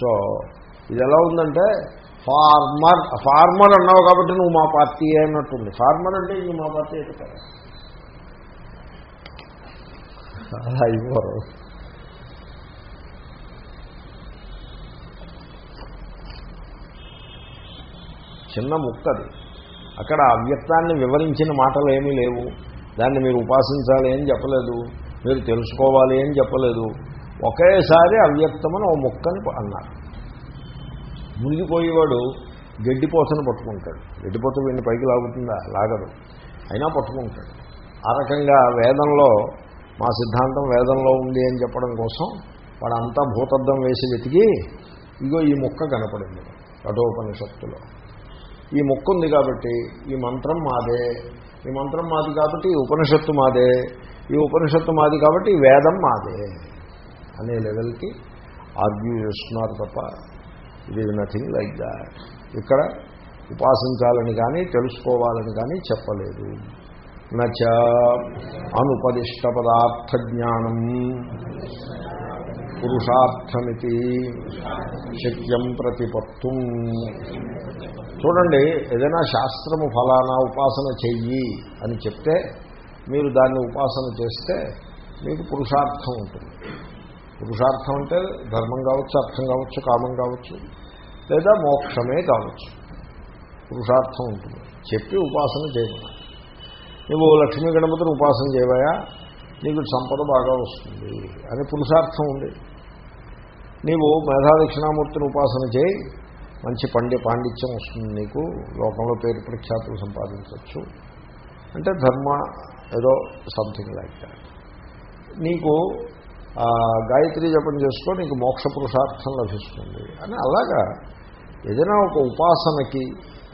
So ఇది ఎలా ఉందంటే ఫార్మర్ ఫార్మర్ అన్నావు కాబట్టి నువ్వు మా పార్టీ అన్నట్టుంది. ఫార్మర్ అంటే ఇంక మా పార్టీ అయితే కదా. అలా అయిపోరు. చిన్న ముక్కది అక్కడ అవ్యక్తాన్ని వివరించిన మాటలు ఏమీ లేవు. దాన్ని మీరు ఉపాసించాలి అని చెప్పలేదు. మీరు తెలుసుకోవాలి అని చెప్పలేదు. ఒకేసారి అవ్యక్తమని ఓ ముక్కని అన్నారు. మునిగిపోయేవాడు గడ్డిపోతను పట్టుకుంటాడు. గడ్డిపోత వీడిని పైకి లాగుతుందా? లాగదు. అయినా పట్టుకుంటాడు. ఆ రకంగా వేదంలో మా సిద్ధాంతం వేదంలో ఉంది అని చెప్పడం కోసం వాడంతా భూతద్దం వేసి వెతికి ఇగో ఈ ముక్క కనపడింది. కఠోపనిషత్తులో ఈ ముక్క ఉంది కాబట్టి ఈ మంత్రం మాదే. ఈ మంత్రం మాది కాబట్టి ఈ ఉపనిషత్తు మాదే. ఈ ఉపనిషత్తు మాది కాబట్టి ఈ వేదం మాదే. అనే లెవెల్కి ఆర్గ్యూ చేస్తున్నారు తప్ప ఇది నథింగ్ లైక్ దాట్ ఇక్కడ ఉపాసించాలని కానీ తెలుసుకోవాలని కానీ చెప్పలేదు. నచ అనుపదిష్ట పదార్థ జ్ఞానం పురుషార్థమితి శక్యం ప్రతిపత్తు. చూడండి ఏదైనా శాస్త్రము ఫలానా ఉపాసన చెయ్యి అని చెప్తే మీరు దాన్ని ఉపాసన చేస్తే మీకు పురుషార్థం ఉంటుంది. పురుషార్థం అంటే ధర్మం కావచ్చు అర్థం కావచ్చు కామం కావచ్చు లేదా మోక్షమే కావచ్చు. పురుషార్థం ఉంటుంది. చెప్పి ఉపాసన చేయమన్నా నువ్వు లక్ష్మీ గణపతిని ఉపాసన చేయవయా? నీకు సంపద బాగా వస్తుంది అని పురుషార్థం ఉంది. నీవు మేధాదక్షిణామూర్తిని ఉపాసన చేయి. మంచి పండి పాండిత్యం వస్తుంది నీకు. లోకంలో పేరు ప్రఖ్యాతులు సంపాదించవచ్చు. అంటే ధర్మ ఏదో సంథింగ్ లైక్ దాట్ నీకు గాయత్రి జపం చేసుకో నీకు మోక్ష పురుషార్థం లభిస్తుంది. అని అలాగా ఏదైనా ఒక ఉపాసనకి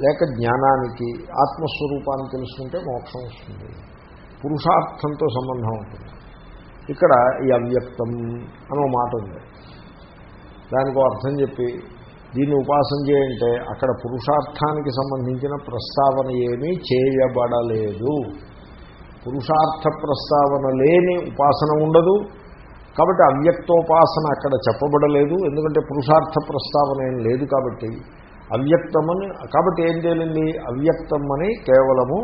లేక జ్ఞానానికి ఆత్మస్వరూపాన్ని తెలుసుకుంటే మోక్షం వస్తుంది. పురుషార్థంతో సంబంధం ఉంటుంది. ఇక్కడ ఈ అవ్యక్తం అనో మాట ఉంది. దానికి అర్థం చెప్పి దీన్ని ఉపాసన చేయంటే అక్కడ పురుషార్థానికి సంబంధించిన ప్రస్తావన ఏమీ చేయబడలేదు. పురుషార్థ ప్రస్తావన లేని ఉపాసన ఉండదు. కాబట్టి అవ్యక్తోపాసన అక్కడ చెప్పబడలేదు. ఎందుకంటే పురుషార్థ ప్రస్తావన ఏం లేదు కాబట్టి. అవ్యక్తమని కాబట్టి ఏం తేలింది? అవ్యక్తం అని కేవలము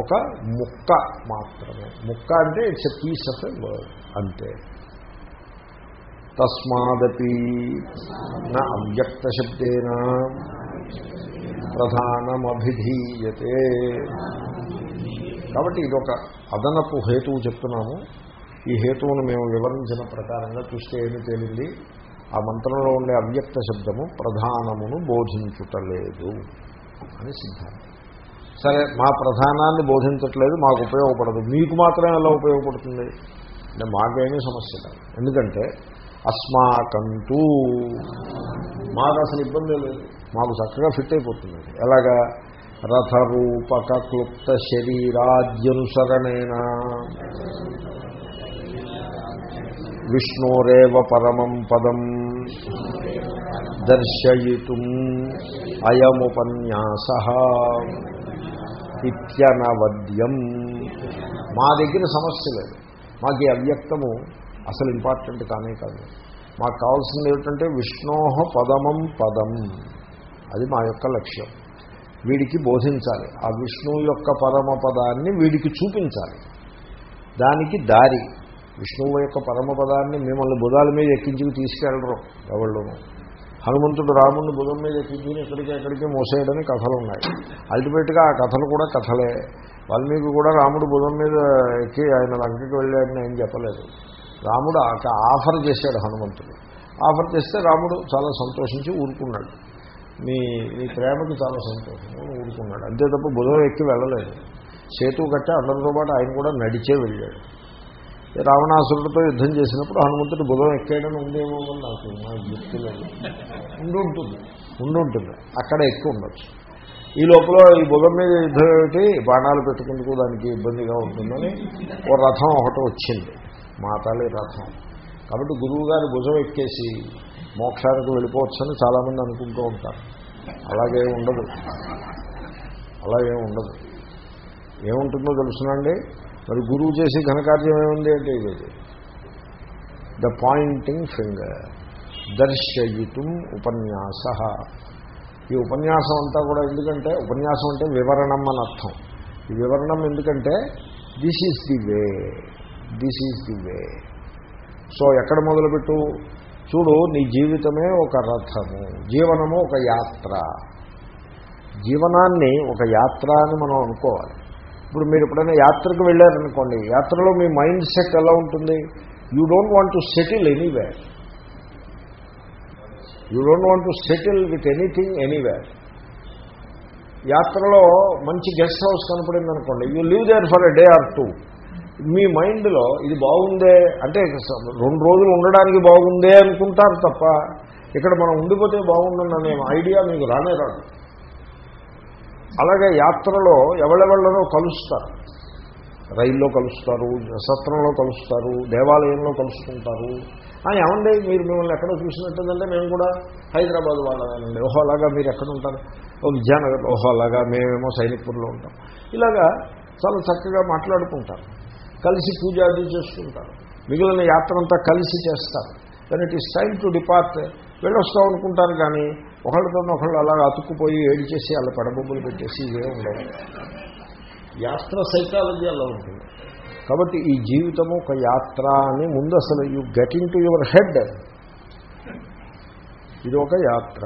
ఒక ముక్క మాత్రమే. ముక్క అంటే it's a piece of a word అంతే. తస్మాదపి నా అవ్యక్త శబ్దేన ప్రధానమభిధీయతే. కాబట్టి ఇదొక అదనపు హేతువు చెప్తున్నాము. ఈ హేతువును మేము వివరించిన ప్రకారంగా చూస్తే ఏమి తేలింది? ఆ మంత్రంలో ఉండే అవ్యక్త శబ్దము ప్రధానమును బోధించుటలేదు అని సిద్ధాంతం. సరే మా ప్రధానాన్ని బోధించట్లేదు మాకు ఉపయోగపడదు. మీకు మాత్రం ఎలా ఉపయోగపడుతుంది? అంటే మాకేమీ సమస్య కాదు ఎందుకంటే అస్మాకంటూ మాకు అసలు ఇబ్బంది లేదు. మాకు చక్కగా ఫిట్ అయిపోతుంది. ఎలాగా? రథరూపక క్లుప్త శరీరాద్యనుసరణేనా. విష్ణోరేవ పరమం పదం దర్శయితుం అయముపన్యాస ఇత్యనవద్యం. మా దగ్గర సమస్య లేదు. మాకు ఈ అవ్యక్తము అసలు ఇంపార్టెంట్ కానే కాదు. మాకు కావాల్సింది ఏమిటంటే విష్ణోహ పదమం పదం. అది మా యొక్క లక్ష్యం. వీడికి బోధించాలి. ఆ విష్ణువు యొక్క పరమ పదాన్ని వీడికి చూపించాలి. దానికి దారి. విష్ణువు యొక్క పరమపదాన్ని మిమ్మల్ని బుధాల మీద ఎక్కించి తీసుకెళ్ళరు ఎవళ్ళను హనుమంతుడు రాముడిని బుధం మీద ఎక్కించుకుని ఎక్కడికి ఎక్కడికి మోసేయడని కథలు ఉన్నాయి. అల్టిమేట్గా ఆ కథలు కూడా కథలే. వాల్మీకి కూడా రాముడు బుధం మీద ఎక్కి ఆయన లంకకి వెళ్ళాడని ఏం చెప్పలేదు. రాముడు ఆఫర్ చేశాడు హనుమంతుడు. ఆఫర్ చేస్తే రాముడు చాలా సంతోషించి ఊరుకున్నాడు. మీ మీ ప్రేమకి చాలా సంతోషం ఊరుకున్నాడు. అంతే తప్ప బుధం ఎక్కి వెళ్ళలేదు. సేతు కట్టే అందరితో పాటు ఆయన కూడా నడిచే వెళ్ళాడు. రావణాసురుడితో యుద్ధం చేసినప్పుడు హనుమంతుడు బుధం ఎక్కాడని ఉందేమో అని నాకు దృష్టి గుర్తులేదు ఉండి ఉంటుంది ఉండి ఉంటుంది అక్కడ ఎక్కువ ఉండొచ్చు. ఈ లోపల ఈ బుధం మీద యుద్ధం ఏమిటి? బాణాలు పెట్టుకుంటూ దానికి ఇబ్బందిగా ఉంటుందని ఓ రథం ఒకటి వచ్చింది. మాతాలి రథం. కాబట్టి గురువు గారి భుజం ఎక్కేసి మోక్షానికి వెళ్ళిపోవచ్చని చాలామంది అనుకుంటూ ఉంటారు. అలాగే ఉండదు. అలాగే ఉండదు. ఏముంటుందో తెలుసునండి? మరి గురువు చేసి ఘనకార్యం ఏముంది అంటే ఇది. ద పాయింటింగ్ ఫింగర్ దర్శయితుం ఉపన్యాస. ఈ ఉపన్యాసం అంతా కూడా ఎందుకంటే ఉపన్యాసం అంటే వివరణం అని అర్థం. ఈ వివరణం ఎందుకంటే this is the way this is the way so ఎక్కడ మొదలుపెట్టు? చూడు నీ జీవితమే ఒక రథము. జీవనము ఒక యాత్ర. జీవనాన్ని ఒక యాత్ర అని మనం అనుకోవాలి. ఇప్పుడు మీరు ఎప్పుడైనా యాత్రకు వెళ్ళారనుకోండి యాత్రలో మీ మైండ్ సెట్ ఎలా ఉంటుంది? You don't want to settle anywhere you don't want to settle with anything anywhere యాత్రలో మంచి గెస్ట్ హౌస్ కనపడింది అనుకోండి you live there for a day or two మీ మైండ్లో ఇది బాగుందే అంటే రెండు రోజులు ఉండడానికి బాగుందే అనుకుంటారు తప్ప ఇక్కడ మనం ఉండిపోతే బాగుండనే ఐడియా మీకు రానే రాదు. అలాగే యాత్రలో ఎవరెవళ్ళనో కలుస్తారు. రైల్లో కలుస్తారు సత్రంలో కలుస్తారు దేవాలయంలో కలుసుకుంటారు అని ఏమండి మీరు మిమ్మల్ని ఎక్కడ చూసినట్టుందంటే మేము కూడా హైదరాబాద్ వాళ్ళమేనండి. ఓహో అలాగా మీరు ఎక్కడ ఉంటారు? ఓ విజయనగర్ ఓహో అలాగా మేమేమో సైనిక్పూర్లో ఉంటాం. ఇలాగా చాలా చక్కగా మాట్లాడుకుంటారు. కలిసి పూజ అది చేసుకుంటారు మిగిలిన యాత్ర అంతా కలిసి చేస్తారు. Then it is time to depart వెళ్ళొస్తాం అనుకుంటారు కానీ ఒకళ్ళతో ఒకళ్ళు అలాగ అతుక్కుపోయి ఏడి చేసి అలా పడబొబ్బులు పెట్టేసి ఇవే ఉండవు. యాత్ర సైకాలజీ అలా ఉంటుంది. కాబట్టి ఈ జీవితము ఒక యాత్ర అని ముందు అసలు you get into your head ఇది ఒక యాత్ర.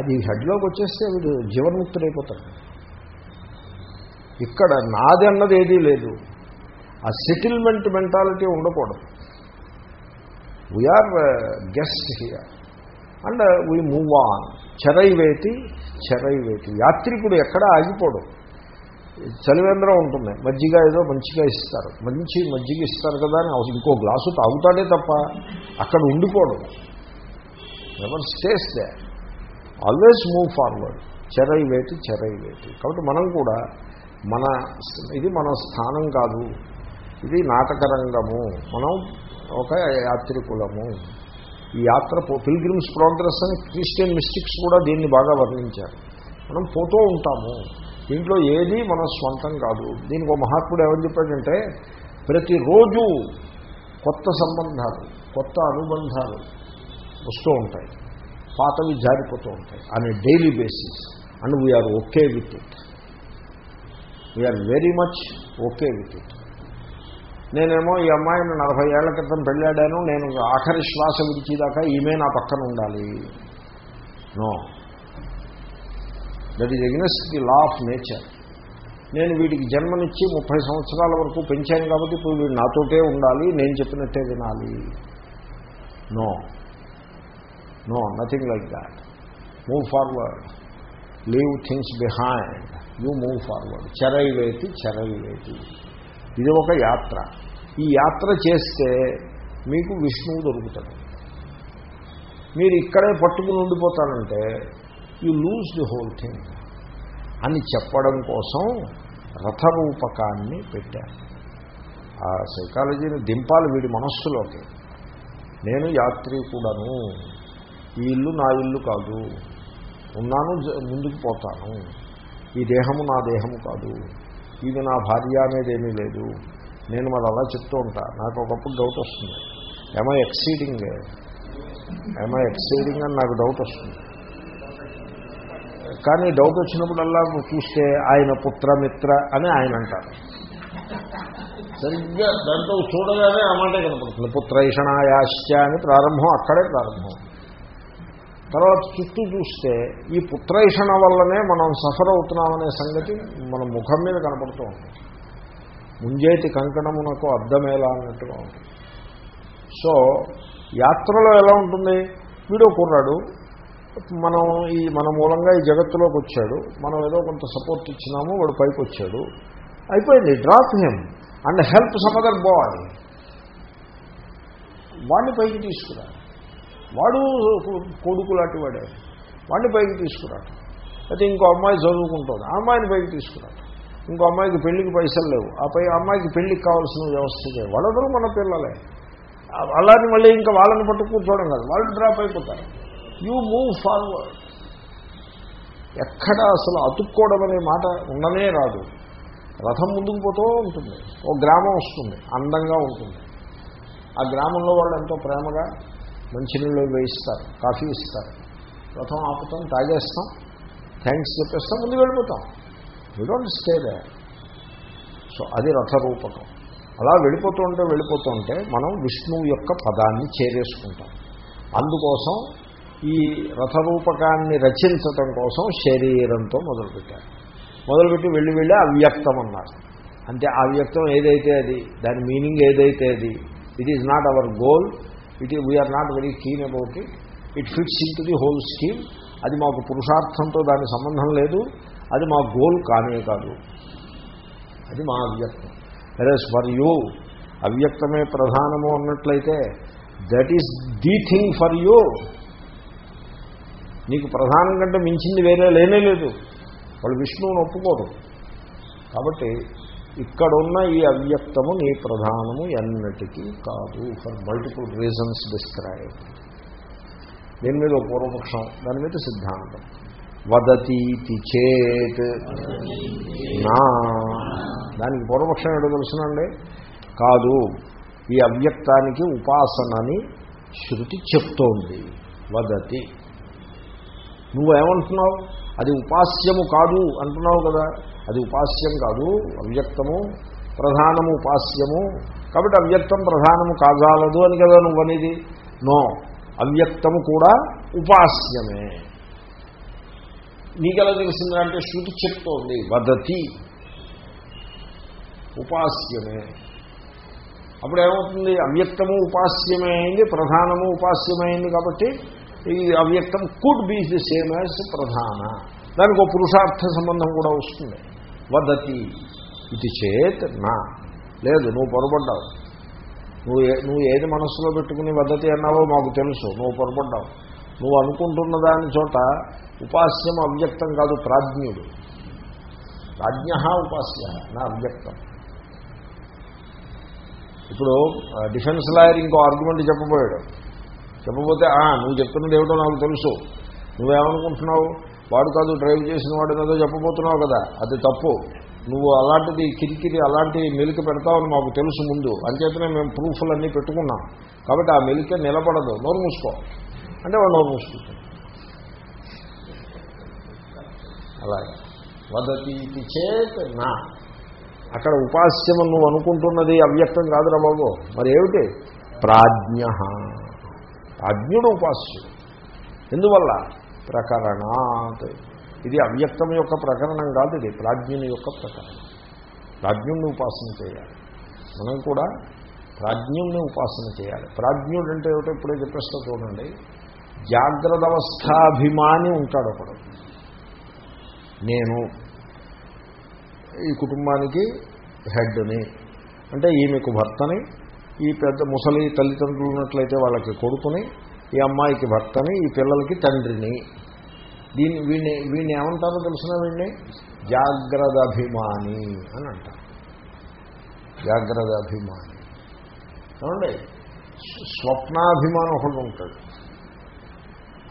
అది హెడ్లోకి వచ్చేస్తే వీడు జీవన్ముక్తుడైపోతాడు ఇక్కడ నాది అన్నది ఏదీ లేదు. ఆ సెటిల్మెంట్ మెంటాలిటీ ఉండకూడదు. We are guest here and we move on. చెరైవేతి చెరైవేతి. యాత్రికుడు ఎక్కడ ఆగిపోడు. చలివేంద్రం ఉంటుంది. మజ్జిగ ఏదో మంచిగా ఇస్తారు. మంచి మజ్జిగ ఇస్తారు కదా అని ఇంకో గ్లాసు తాగుతాడే తప్ప అక్కడ ఉండిపోడు. Ever stays they always move forward చెరై వేటి చెరై వేటి కాబట్టి మనం కూడా మన ఇది మన స్థానం కాదు. ఇది నాటకరంగము మనం ఒక యాత్రికులము. ఈ యాత్ర పిల్గ్రిమ్స్ ప్రోగ్రెస్ అని క్రిస్టియన్ మిస్టిక్స్ కూడా దీన్ని బాగా వర్ణించారు. మనం పోతూ ఉంటాము. దీంట్లో ఏది మన స్వంతం కాదు. దీనికి ఒక మహాత్ముడు ఏమని చెప్పాడంటే ప్రతిరోజు కొత్త సంబంధాలు కొత్త అనుబంధాలు వస్తూ ఉంటాయి. పాతవి జారిపోతూ ఉంటాయి. అనే daily basis and we are okay with it we are very much okay with it నేనేమో ఈ అమ్మాయిని నలభై ఏళ్ళ క్రితం పెళ్ళాడాను నేను ఆఖరి శ్వాస విడిచేదాకా ఈమె నా పక్కన ఉండాలి. No. That is against the law of nature నేను వీడికి జన్మనిచ్చి ముప్పై సంవత్సరాల వరకు పెంచాను కాబట్టి ఇప్పుడు వీడు నాతోటే ఉండాలి నేను చెప్పినట్టే వినాలి. No. No nothing like that move forward leave things behind you move forward చెరైవేతి చెరైవేతి ఇది ఒక యాత్ర. ఈ యాత్ర చేస్తే మీకు విష్ణువు దొరుకుతాడు. మీరు ఇక్కడే పట్టుకుని ఉండిపోతానంటే you lose the whole thing అని చెప్పడం కోసం రథరూపకాన్ని పెట్టారు. ఆ సైకాలజీని దింపాలి వీడి మనస్సులోకి. నేను యాత్రికుడను ఈ ఇల్లు నా ఇల్లు కాదు. ఉన్నాను ముందుకు పోతాను. ఈ దేహము నా దేహము కాదు. ఇది నా భార్య అనేది ఏమీ లేదు. నేను మరి అలా చెప్తూ ఉంటా. నాకు ఒకప్పుడు డౌట్ వస్తుంది. ఏమో ఎక్సీడింగ్ ఏమో ఎక్సీడింగ్ అని నాకు డౌట్ వస్తుంది. కానీ డౌట్ వచ్చినప్పుడల్లా చూస్తే ఆయన పుత్రమిత్ర అని ఆయన అంటారు. సరిగ్గా దాంట్లో చూడగానే ఆ మాటే కనపడుతుంది. పుత్రైషణాయాశ్చ అని ప్రారంభం అక్కడే ప్రారంభం. తర్వాత చుట్టూ చూస్తే ఈ పుత్రైషణ వల్లనే మనం సఫర్ అవుతున్నామనే సంగతి మన ముఖం మీద కనపడుతూ ఉంటుంది. ముంజేతి కంకణమునకు అర్థమేలా అన్నట్టుగా ఉంటుంది. సో యాత్రలో ఎలా ఉంటుంది? వీడో కుర్రాడు మనం ఈ మన మూలంగా ఈ జగత్తులోకి వచ్చాడు మనం ఏదో కొంత సపోర్ట్ ఇచ్చినాము వాడు పైకి వచ్చాడు అయిపోయింది drop him and help some other boy వాడిని పైకి తీసుకురా. వాడు కొడుకు లాంటి వాడే. వాడిని పైకి తీసుకురాడు. అయితే ఇంకో అమ్మాయి చదువుకుంటుంది. ఆ అమ్మాయిని పైకి తీసుకురాడు. ఇంకో అమ్మాయికి పెళ్ళికి పైసలు లేవు. ఆ పై అమ్మాయికి పెళ్ళికి కావాల్సిన వ్యవస్థ చేయాలి వాళ్ళందరూ మన పిల్లలే. అలాని మళ్ళీ ఇంకా వాళ్ళని పట్టు కూర్చోవడం కాదు. వాళ్ళు డ్రాప్ అయిపోతారు. యూ మూవ్ ఫార్వర్డ్ ఎక్కడ అసలు అతుక్కోవడం అనే మాట ఉండనే రాదు. రథం ముందుకు పోతూ ఉంటుంది. ఓ గ్రామం వస్తుంది. అందంగా ఉంటుంది. ఆ గ్రామంలో వాళ్ళు ఎంతో ప్రేమగా మంచినీళ్ళు వేయిస్తారు కాఫీ ఇస్తారు. రథం ఆపుతాం తాగేస్తాం థ్యాంక్స్ చెప్పేస్తాం ముందు వెళ్ళిపోతాం. We don't stay there so అది రథరూపకం. అలా వెళ్ళిపోతూ ఉంటే వెళ్ళిపోతూ ఉంటే మనం విష్ణువు యొక్క పదాన్ని చేరేసుకుంటాం. అందుకోసం ఈ రథరూపకాన్ని రచించటం కోసం శరీరంతో మొదలుపెట్టారు. మొదలుపెట్టి వెళ్ళి వెళ్ళి అవ్యక్తం అన్నారు అంటే అవ్యక్తం ఏదైతే అది దాని మీనింగ్ ఏదైతే అది it is not our goal it ఈ we are not very keen about it it fits into the whole scheme అది మాకు పురుషార్థంతో దాని సంబంధం లేదు. అది మా గోల్ కానే కాదు. అది మా అవ్యక్తం. వెరస్ ఫర్ యూ అవ్యక్తమే ప్రధానము అన్నట్లయితే that is the thing for you నీకు ప్రధానం కంటే మించింది వేరే లేనే లేదు. వాళ్ళు విష్ణువుని ఒప్పుకోరు. కాబట్టి ఇక్కడున్న ఈ అవ్యక్తము నీ ప్రధానము ఎన్నటికీ కాదు ఫర్ మల్టిపుల్ రీజన్స్ డిస్క్రైబ్ దీని మీద పూర్వపక్షం దాని మీద సిద్ధాంతం. వదతీతి చేత్. నా. దానికి పూర్వపక్షం ఏదో తెలుసునండి? కాదు ఈ అవ్యక్తానికి ఉపాసనని శృతి చెప్తోంది. వదతి. నువ్వేమంటున్నావు? అది ఉపాస్యము కాదు అంటున్నావు కదా? అది ఉపాస్యం కాదు అవ్యక్తము ప్రధానము ఉపాస్యము. కాబట్టి అవ్యక్తం ప్రధానము కాజాలదు అని కదా నువ్వు అనేది నో. అవ్యక్తము కూడా ఉపాస్యమే. నీకెలా తెలిసిందంటే శృతి చెప్తోంది వదతి. ఉపాస్యమే. అప్పుడు ఏమవుతుంది? అవ్యక్తము ఉపాస్యమే అయింది ప్రధానము ఉపాస్యమైంది కాబట్టి ఈ అవ్యక్తం could be the same as ప్రధాన. దానికి ఒక పురుషార్థ సంబంధం కూడా వస్తుంది. వదతి. ఇది చేత్ నా. లేదు నువ్వు పొరపడ్డావు. నువ్వు ఏ- నువ్వు ఏది మనస్సులో పెట్టుకుని వద్దతి అన్నావో మాకు తెలుసు నువ్వు పొరపడ్డావు. నువ్వు అనుకుంటున్న దాని చోట ఉపాస్యం అవ్యక్తం కాదు ప్రాజ్ఞుడు. ప్రాజ్ఞ ఉపాస్య నా అవ్యక్తం. ఇప్పుడు డిఫెన్స్ లాయర్ ఇంకో ఆర్గ్యుమెంట్ చెప్పబోయాడు. చెప్పబోతే "ఆ, నువ్వు చెప్తున్నది ఏమిటో నాకు తెలుసు. నువ్వేమనుకుంటున్నావు? వాడు కాదు డ్రైవ్ చేసిన వాడు ఏదో చెప్పబోతున్నావు కదా. అది తప్పు. నువ్వు అలాంటిది కిరికిరి అలాంటి మెలిక పెడతావని మాకు తెలుసు ముందు. అంచేతనే మేము ప్రూఫ్లన్నీ పెట్టుకున్నాం. కాబట్టి ఆ మెలిక నిలబడదు. నోరు మూసుకో. అంటే వాడు నోరు మూసుకుంటాడు. అలాగే. వదతి ఇది చేత్ నా అక్కడ ఉపాస్యం నువ్వు అనుకుంటున్నది అవ్యక్తం కాదురా బాబు. మరి ఏమిటి? ప్రాజ్ఞ ప్రాజ్ఞుడు ఉపాస్యుడు. ఎందువల్ల? ప్రకరణాత్. ఇది అవ్యక్తం యొక్క ప్రకరణం కాదు ఇది ప్రాజ్ఞుని యొక్క ప్రకరణం. ప్రాజ్ఞుడిని ఉపాసన చేయాలి. మనం కూడా ప్రాజ్ఞుల్ని ఉపాసన చేయాలి. ప్రాజ్ఞుడు అంటే ఏమిటో ఇప్పుడే చెప్పేస్తా చూడండి. జాగ్రత్త అవస్థాభిమాని ఉంటాడు ఒకడు నేను ఈ కుటుంబానికి హెడ్ని అంటే ఈమెకు భర్తని ఈ పెద్ద ముసలి తల్లిదండ్రులు ఉన్నట్లయితే వాళ్ళకి కొడుకుని ఈ అమ్మాయికి భర్తని ఈ పిల్లలకి తండ్రిని దీన్ని వీడిని వీడిని ఏమంటారో తెలిసిన వీడిని జాగ్రత్త అభిమాని అని అంటారు. జాగ్రత్త అభిమాని ఏమండి స్వప్నాభిమానం ఒకడు ఉంటాడు.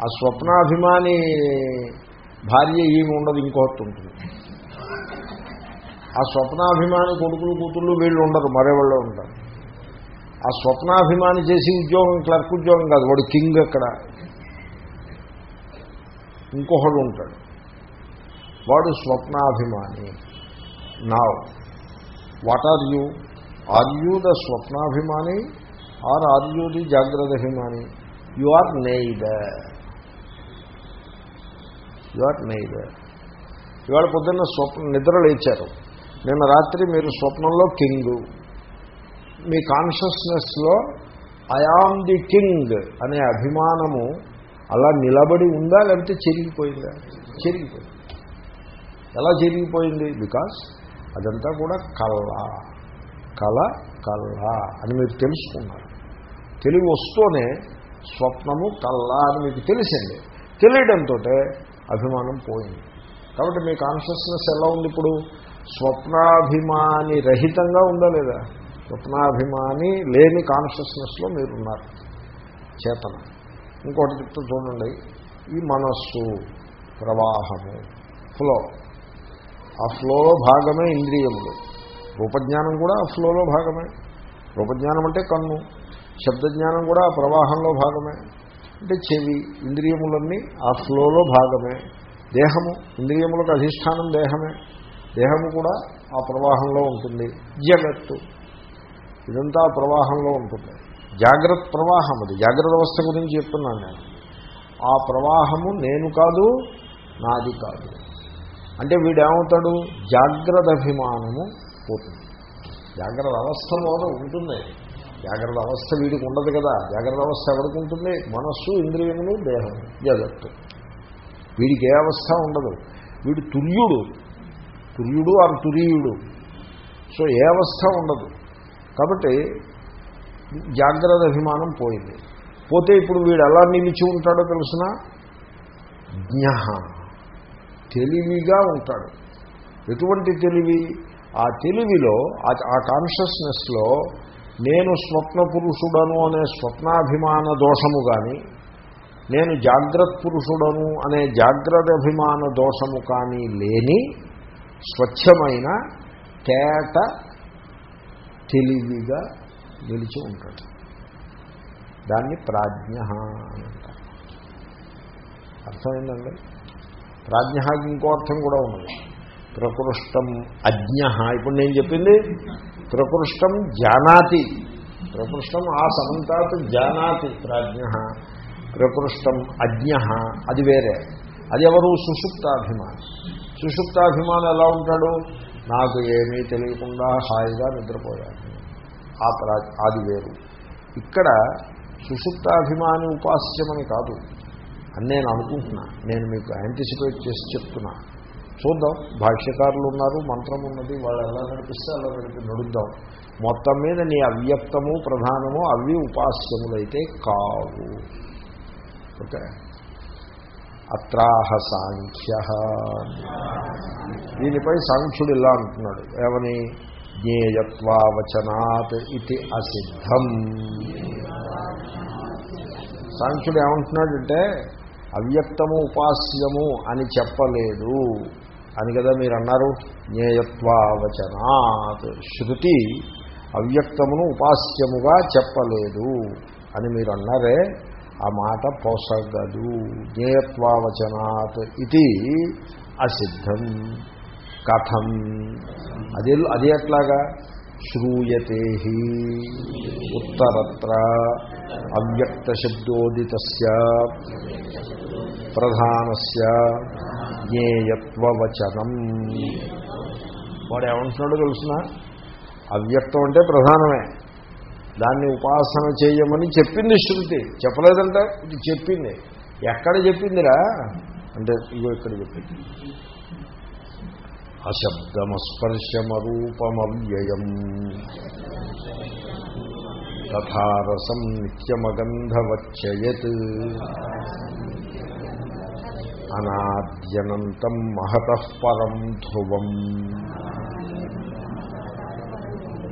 ఆ స్వప్నాభిమాని భార్య ఏమి ఉండదు ఇంకొకటి ఉంటుంది. ఆ స్వప్నాభిమాని కొడుకులు కూతుళ్ళు వీళ్ళు ఉండరు మరేవాళ్ళు ఉంటారు. ఆ స్వప్నాభిమాని చేసి ఉద్యోగం క్లర్క్ ఉద్యోగం కాదు వాడు కింగ్ అక్కడ. ఇంకొకడు ఉంటాడు. వాడు స్వప్నాభిమాని. నా what are you are you the స్వప్నాభిమాని? Are are you the జాగ్రత్త అభిమాని you are neither you are neither ఇవాళ పొద్దున్న స్వప్న నిద్ర లేచారు. నిన్న రాత్రి మీరు స్వప్నంలో కింగ్. మీ కాన్షియస్నెస్లో ఐ ఆమ్ ది కింగ్ అనే అభిమానము అలా నిలబడి ఉందా లేకపోతే చెరిగిపోయిందా? చెరిగిపోయింది. ఎలా చెరిగిపోయింది? బికాస్ అదంతా కూడా కళ. కళ కళ అని మీరు తెలుసుకున్నారు. తెలివి వస్తూనే స్వప్నము కళ్ళ అని మీకు తెలిసింది. తెలియడంతో అభిమానం పోయింది. కాబట్టి మీ కాన్షియస్నెస్ ఎలా ఉంది ఇప్పుడు? స్వప్నాభిమాని రహితంగా ఉందా లేదా? స్వప్నాభిమాని లేని కాన్షియస్నెస్లో మీరున్నారు. చేతనం. ఇంకోటి చెప్తూ చూడండి. ఈ మనస్సు ప్రవాహము ఫ్లో ఆ ఫ్లోలో భాగమే ఇంద్రియములు. రూపజ్ఞానం కూడా ఆ ఫ్లోలో భాగమే. రూపజ్ఞానం అంటే కన్ను. శబ్దజ్ఞానం కూడా ఆ ప్రవాహంలో భాగమే. అంటే చెవి ఇంద్రియములన్నీ ఆ ఫ్లోలో భాగమే. దేహము ఇంద్రియములకు అధిష్టానం దేహమే. దేహము కూడా ఆ ప్రవాహంలో ఉంటుంది. జగత్తు. ఇదంతా ప్రవాహంలో ఉంటుంది. జాగ్రత్త ప్రవాహం అది. జాగ్రత్త అవస్థ గురించి చెప్తున్నాను నేను. ఆ ప్రవాహము నేను కాదు నాది కాదు. అంటే వీడేమవుతాడు? జాగ్రత్త అభిమానము పోతుంది. జాగ్రత్త అవస్థలో ఉంటుంది జాగ్రత్త అవస్థ వీడికి ఉండదు కదా. జాగ్రత్త అవస్థ ఎవరికి ఉంటుంది? మనస్సు ఇంద్రియములు దేహము జగత్తు. వీడికి ఏ అవస్థ ఉండదు. వీడు తుర్యుడు తుర్యుడు ఆర్ తురీయుడు. సో ఏ అవస్థ ఉండదు. కాబట్టి జాగ్రత్త అభిమానం పోయింది. పోతే ఇప్పుడు వీడు ఎలా నిలిచి ఉంటాడో తెలిసిన? జ్ఞ తెలివిగా ఉంటాడు. ఎటువంటి తెలివి? ఆ తెలివిలో ఆ కాన్షియస్నెస్లో నేను స్వప్న పురుషుడను అనే స్వప్నాభిమాన దోషము కానీ నేను జాగ్రత్త పురుషుడను అనే జాగ్రత్త అభిమాన దోషము కానీ లేని స్వచ్ఛమైన తేట తెలివిగా నిలిచి ఉంటాడు దాన్ని ప్రాజ్ఞ అని అంటారు. అర్థమైందండి? ప్రాజ్ఞకి ఇంకో అర్థం కూడా ఉన్నది. ప్రకృష్టం అజ్ఞ. ఇప్పుడు నేను చెప్పింది ప్రకృష్టం జానాతి. ప్రకృష్టం ఆ సమంతాత్ జానాతి ప్రాజ్ఞ. ప్రకృష్టం అజ్ఞ. అది వేరే. అది ఎవరు? సుషుప్తాభిమాని. సుషుప్తాభిమానం ఎలా ఉంటాడు? నాకు ఏమీ తెలియకుండా హాయిగా నిద్రపోయాను ఆ ప్రా అది వేరు. ఇక్కడ సుషుప్తాభిమాని ఉపాస్యమని కాదు. అని నేను అనుకుంటున్నా. నేను మీకు యాంటిసిపేట్ చేసి చెప్తున్నా. చూద్దాం. భాష్యకారులు ఉన్నారు మంత్రం ఉన్నది వాళ్ళు ఎలా నడిపిస్తే అలా నడిపి నడుద్దాం. మొత్తం మీద నీ అవ్యక్తము ప్రధానము అవి ఉపాస్యములైతే కావు. ఓకే? అత్రాహ సాంఖ్య. దీనిపై సాంఖ్యుడు ఇలా అంటున్నాడు. ఏమని? జ్ఞేయత్వావచనాత్ ఇది అసిద్ధం. సాంఖ్యుడు ఏమంటున్నాడంటే అవ్యక్తము ఉపాస్యము అని చెప్పలేదు. అని కదా మీరు అన్నారు జ్ఞేయత్వావచనాత్ శృతి అవ్యక్తమును ఉపాస్యముగా చెప్పలేదు అని మీరు అన్నారే ఆ మాట పోసగదు. జ్ఞేయత్వావచనాత్ ఇది అసిద్ధం. కథం. అది అది ఎట్లాగా శ్రూయతే ఉత్తరత్ర అవ్యక్తశబ్దోదిత ప్రధానస్ జ్ఞేయత్వవచనం. వాడు ఏమంటున్నాడో తెలుసిన? అవ్యక్తం అంటే ప్రధానమే. దాన్ని ఉపాసన చేయమని చెప్పింది శృతి. చెప్పలేదంటే ఇది చెప్పింది. ఎక్కడ చెప్పిందిరా? అంటే ఇగో ఇక్కడ చెప్పింది. అశబ్దమస్పర్శమరూపమవ్యయం. తథారసం నిత్యమగంధవచ్చయత్. అనాద్యనంతం మహత పరం ధ్రువం.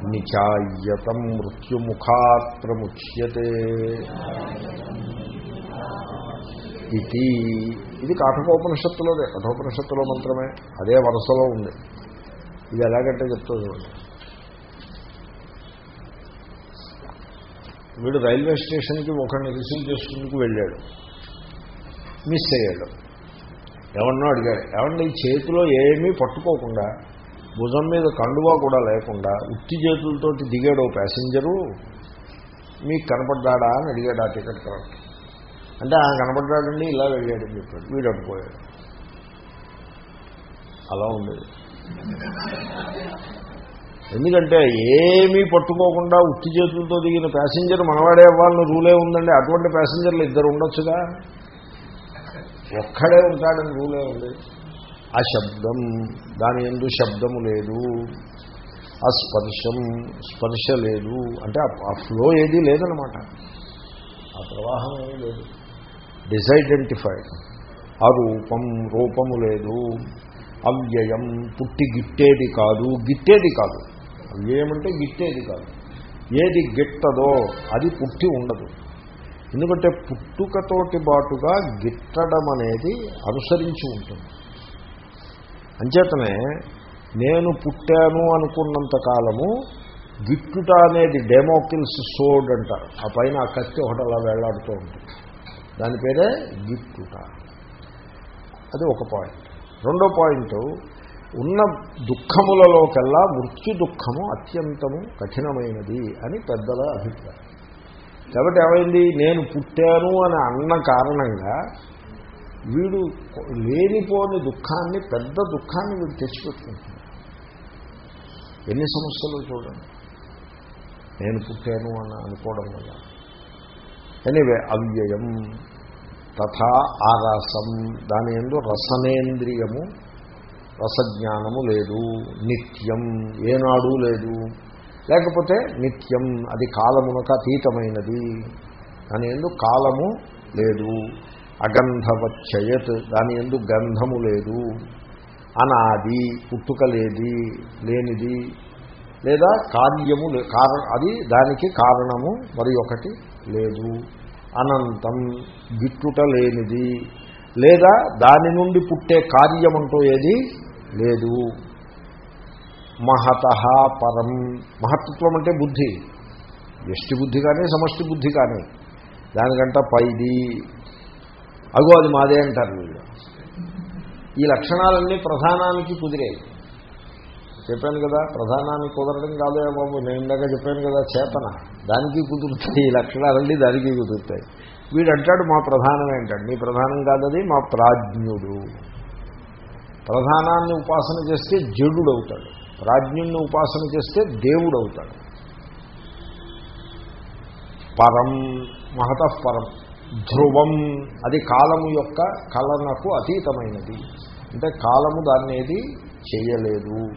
నిచాయ్యతం మృత్యుముఖాత్ ప్రముచ్యతే ఇది ఇది కాఠకోపనిషత్తులోదే కఠోపనిషత్తులో మంత్రమే. అదే వరుసలో ఉంది. ఇది ఎలాగంటే చెప్తుంది వీడు రైల్వే స్టేషన్కి ఒకరిని రిసీవ్ చేసుకుందుకు వెళ్ళాడు. మిస్ అయ్యాడు. ఎవరినో అడిగాడు. ఏమన్నా చేతిలో ఏమీ పట్టుకోకుండా భుజం మీద కండువా కూడా లేకుండా ఉత్తి చేతులతోటి దిగాడు ప్యాసింజరు. మీకు కనపడ్డా అని అడిగాడు ఆ టికెట్ కలెక్టర్ అంటే ఆయన కనబడ్డాడండి ఇలా వెళ్ళాడని చెప్పాడు. వీడు అడిపోయాడు అలా ఉండేది. ఎందుకంటే ఏమీ పట్టుకోకుండా ఉత్తి చేతులతో దిగిన ప్యాసింజర్ మనవాడే అవ్వాలని రూలే ఉందండి. అటువంటి ప్యాసింజర్లు ఇద్దరు ఉండొచ్చుగా? ఒక్కడే ఉంటాడని రూలే ఉంది. ఆ శబ్దం దాని ఎందు శబ్దము లేదు. ఆ స్పర్శం స్పర్శ లేదు. అంటే ఆ ఫ్లో ఏదీ లేదనమాట ఆ ప్రవాహం ఏమీ లేదు. డిసైడెంటిఫైడ్. ఆ రూపం రూపము లేదు. అవ్యయం పుట్టి గిట్టేది కాదు. గిట్టేది కాదు. అవ్యయం అంటే గిట్టేది కాదు. ఏది గిట్టదో అది పుట్టి ఉండదు. ఎందుకంటే పుట్టుకతోటి బాటుగా గిట్టడం అనేది అనుసరించి ఉంటుంది. అంచేతనే నేను పుట్టాను అనుకున్నంత కాలము గిట్టుట అనేది డెమోకిల్స్ సోడ్ అంటారు. ఆ పైన ఆ కత్తి ఒకటి అలా వేలాడుతూ ఉంటుంది. దాని పేరే గిట్టుట అది ఒక పాయింట్ రెండో పాయింట్ ఉన్న దుఃఖములలోకెల్లా మృత్యు దుఃఖము అత్యంతము కఠినమైనది అని పెద్దల అభిప్రాయం. కాబట్టి ఏమైంది? నేను పుట్టాను అని అన్న కారణంగా వీడు లేనిపోని దుఃఖాన్ని పెద్ద దుఃఖాన్ని వీడు తెచ్చిపెట్టుకుంటున్నాడు. ఎన్ని సమస్యలు చూడండి. నేను పుట్టాను అని అనుకోవడం వల్ల ఎనివే అవ్యయం తథా ఆరాసం దాని ఎందు రసనేంద్రియము రసజ్ఞానము లేదు నిత్యం ఏనాడు లేదు లేకపోతే నిత్యం అది కాలమునకు అతీతమైనది దాని ఎందు కాలము లేదు అగంధవచ్చయత్ దాని ఎందు గంధము లేదు అనాది పుట్టుక లేది లేనిది లేదా కార్యము కారణ అది దానికి కారణము మరి ఒకటి లేదు. అనంతం గిట్టుట లేనిది లేదా దాని నుండి పుట్టే కార్యమంటూ ఏది లేదు. మహత పరం. మహత్వం అంటే బుద్ధి. ఎష్టి బుద్ధి కానీ సమష్టి బుద్ధి కానీ. దానికంట పైది. అగో అది మాదే అంటారు వీళ్ళు. ఈ లక్షణాలన్నీ ప్రధానానికి కుదిరాయి చెప్పాను కదా ప్రధానాన్ని కుదరడం కాదే బాబు నేను ఇందాక చెప్పాను కదా చేతన. దానికి కుదురుతాయి ఈ లక్షణాలన్నీ దానికి కుదురుతాయి. వీడు అంటాడు మా ప్రధానం ఏంటాడు? మీ ప్రధానం కాదది మా ప్రాజ్ఞుడు. ప్రధానాన్ని ఉపాసన చేస్తే జడుడు అవుతాడు ప్రాజ్ఞుణ్ణి ఉపాసన చేస్తే దేవుడు అవుతాడు పరం. మహతపరం ధ్రువం అది కాలము యొక్క కలనకు అతీతమైనది. అంటే కాలము దాన్ని ఏది చేయలేదు.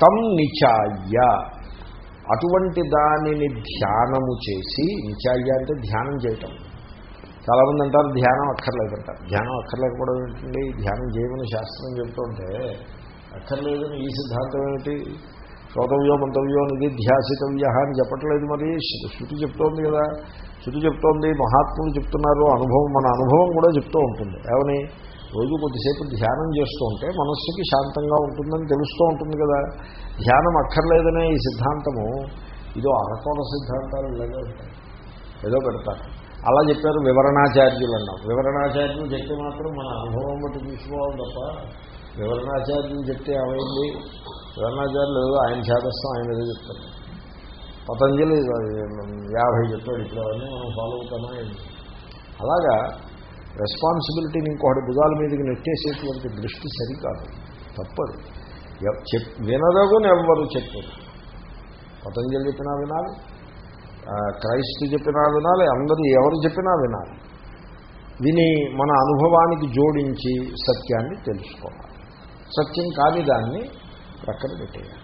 తం నిచాయ్య. అటువంటి దానిని ధ్యానము చేసి నిచాయ్య అంటే ధ్యానం చేయటం. చాలామంది అంటారు ధ్యానం అక్కర్లేదంటారు ధ్యానం అక్కర్లేకపోవడం ఏంటండి? ధ్యానం చేయమని శాస్త్రం చెప్తుంటే అక్కర్లేదని ఈ సిద్ధాంతం ఏమిటి? శ్రోతవ్యో మంతవ్యో నిధి ధ్యాసితవ్య అని చెప్పట్లేదు మరి. శృతి చెప్తోంది కదా. శృతి చెప్తోంది మహాత్ములు చెప్తున్నారు. అనుభవం మన అనుభవం కూడా చెప్తూ ఉంటుంది. ఏమని? రోజు కొద్దిసేపు ధ్యానం చేస్తూ ఉంటే మనస్సుకి శాంతంగా ఉంటుందని తెలుస్తూ ఉంటుంది కదా. ధ్యానం అక్కర్లేదనే ఈ సిద్ధాంతము ఇదో అరకోణ సిద్ధాంతాలు ఇలాగే ఉంటాయి. ఏదో పెడతారు. అలా చెప్పారు వివరణాచార్యులు అన్నాం వివరణాచార్యులు చెప్తే మాత్రం మన అనుభవం బట్టి తీసుకోవాలి తప్ప వివరణాచార్యులు చెప్తే ఏమైంది? వివరణాచార్యులు ఏదో ఆయన చేతస్థం ఆయన ఏదో చెప్తారు. పతంజలి యాభై చెప్పాడు ఇప్పుడు అవన్నీ మనం ఫాలో అవుతామా అలాగా రెస్పాన్సిబిలిటీని ఇంకొకటి భుజాల మీదకి నెట్టేసేటువంటి దృష్టి సరికాదు. తప్పదు. చెప్ వినదగుని ఎవ్వరు చెప్పారు పతంజలి చెప్పినా వినాలి. క్రైస్తు చెప్పినా వినాలి. అందరూ ఎవరు చెప్పినా వినాలి. విని మన అనుభవానికి జోడించి సత్యాన్ని తెలుసుకోవాలి. సత్యం కాని దాన్ని ప్రక్కన పెట్టేయాలి.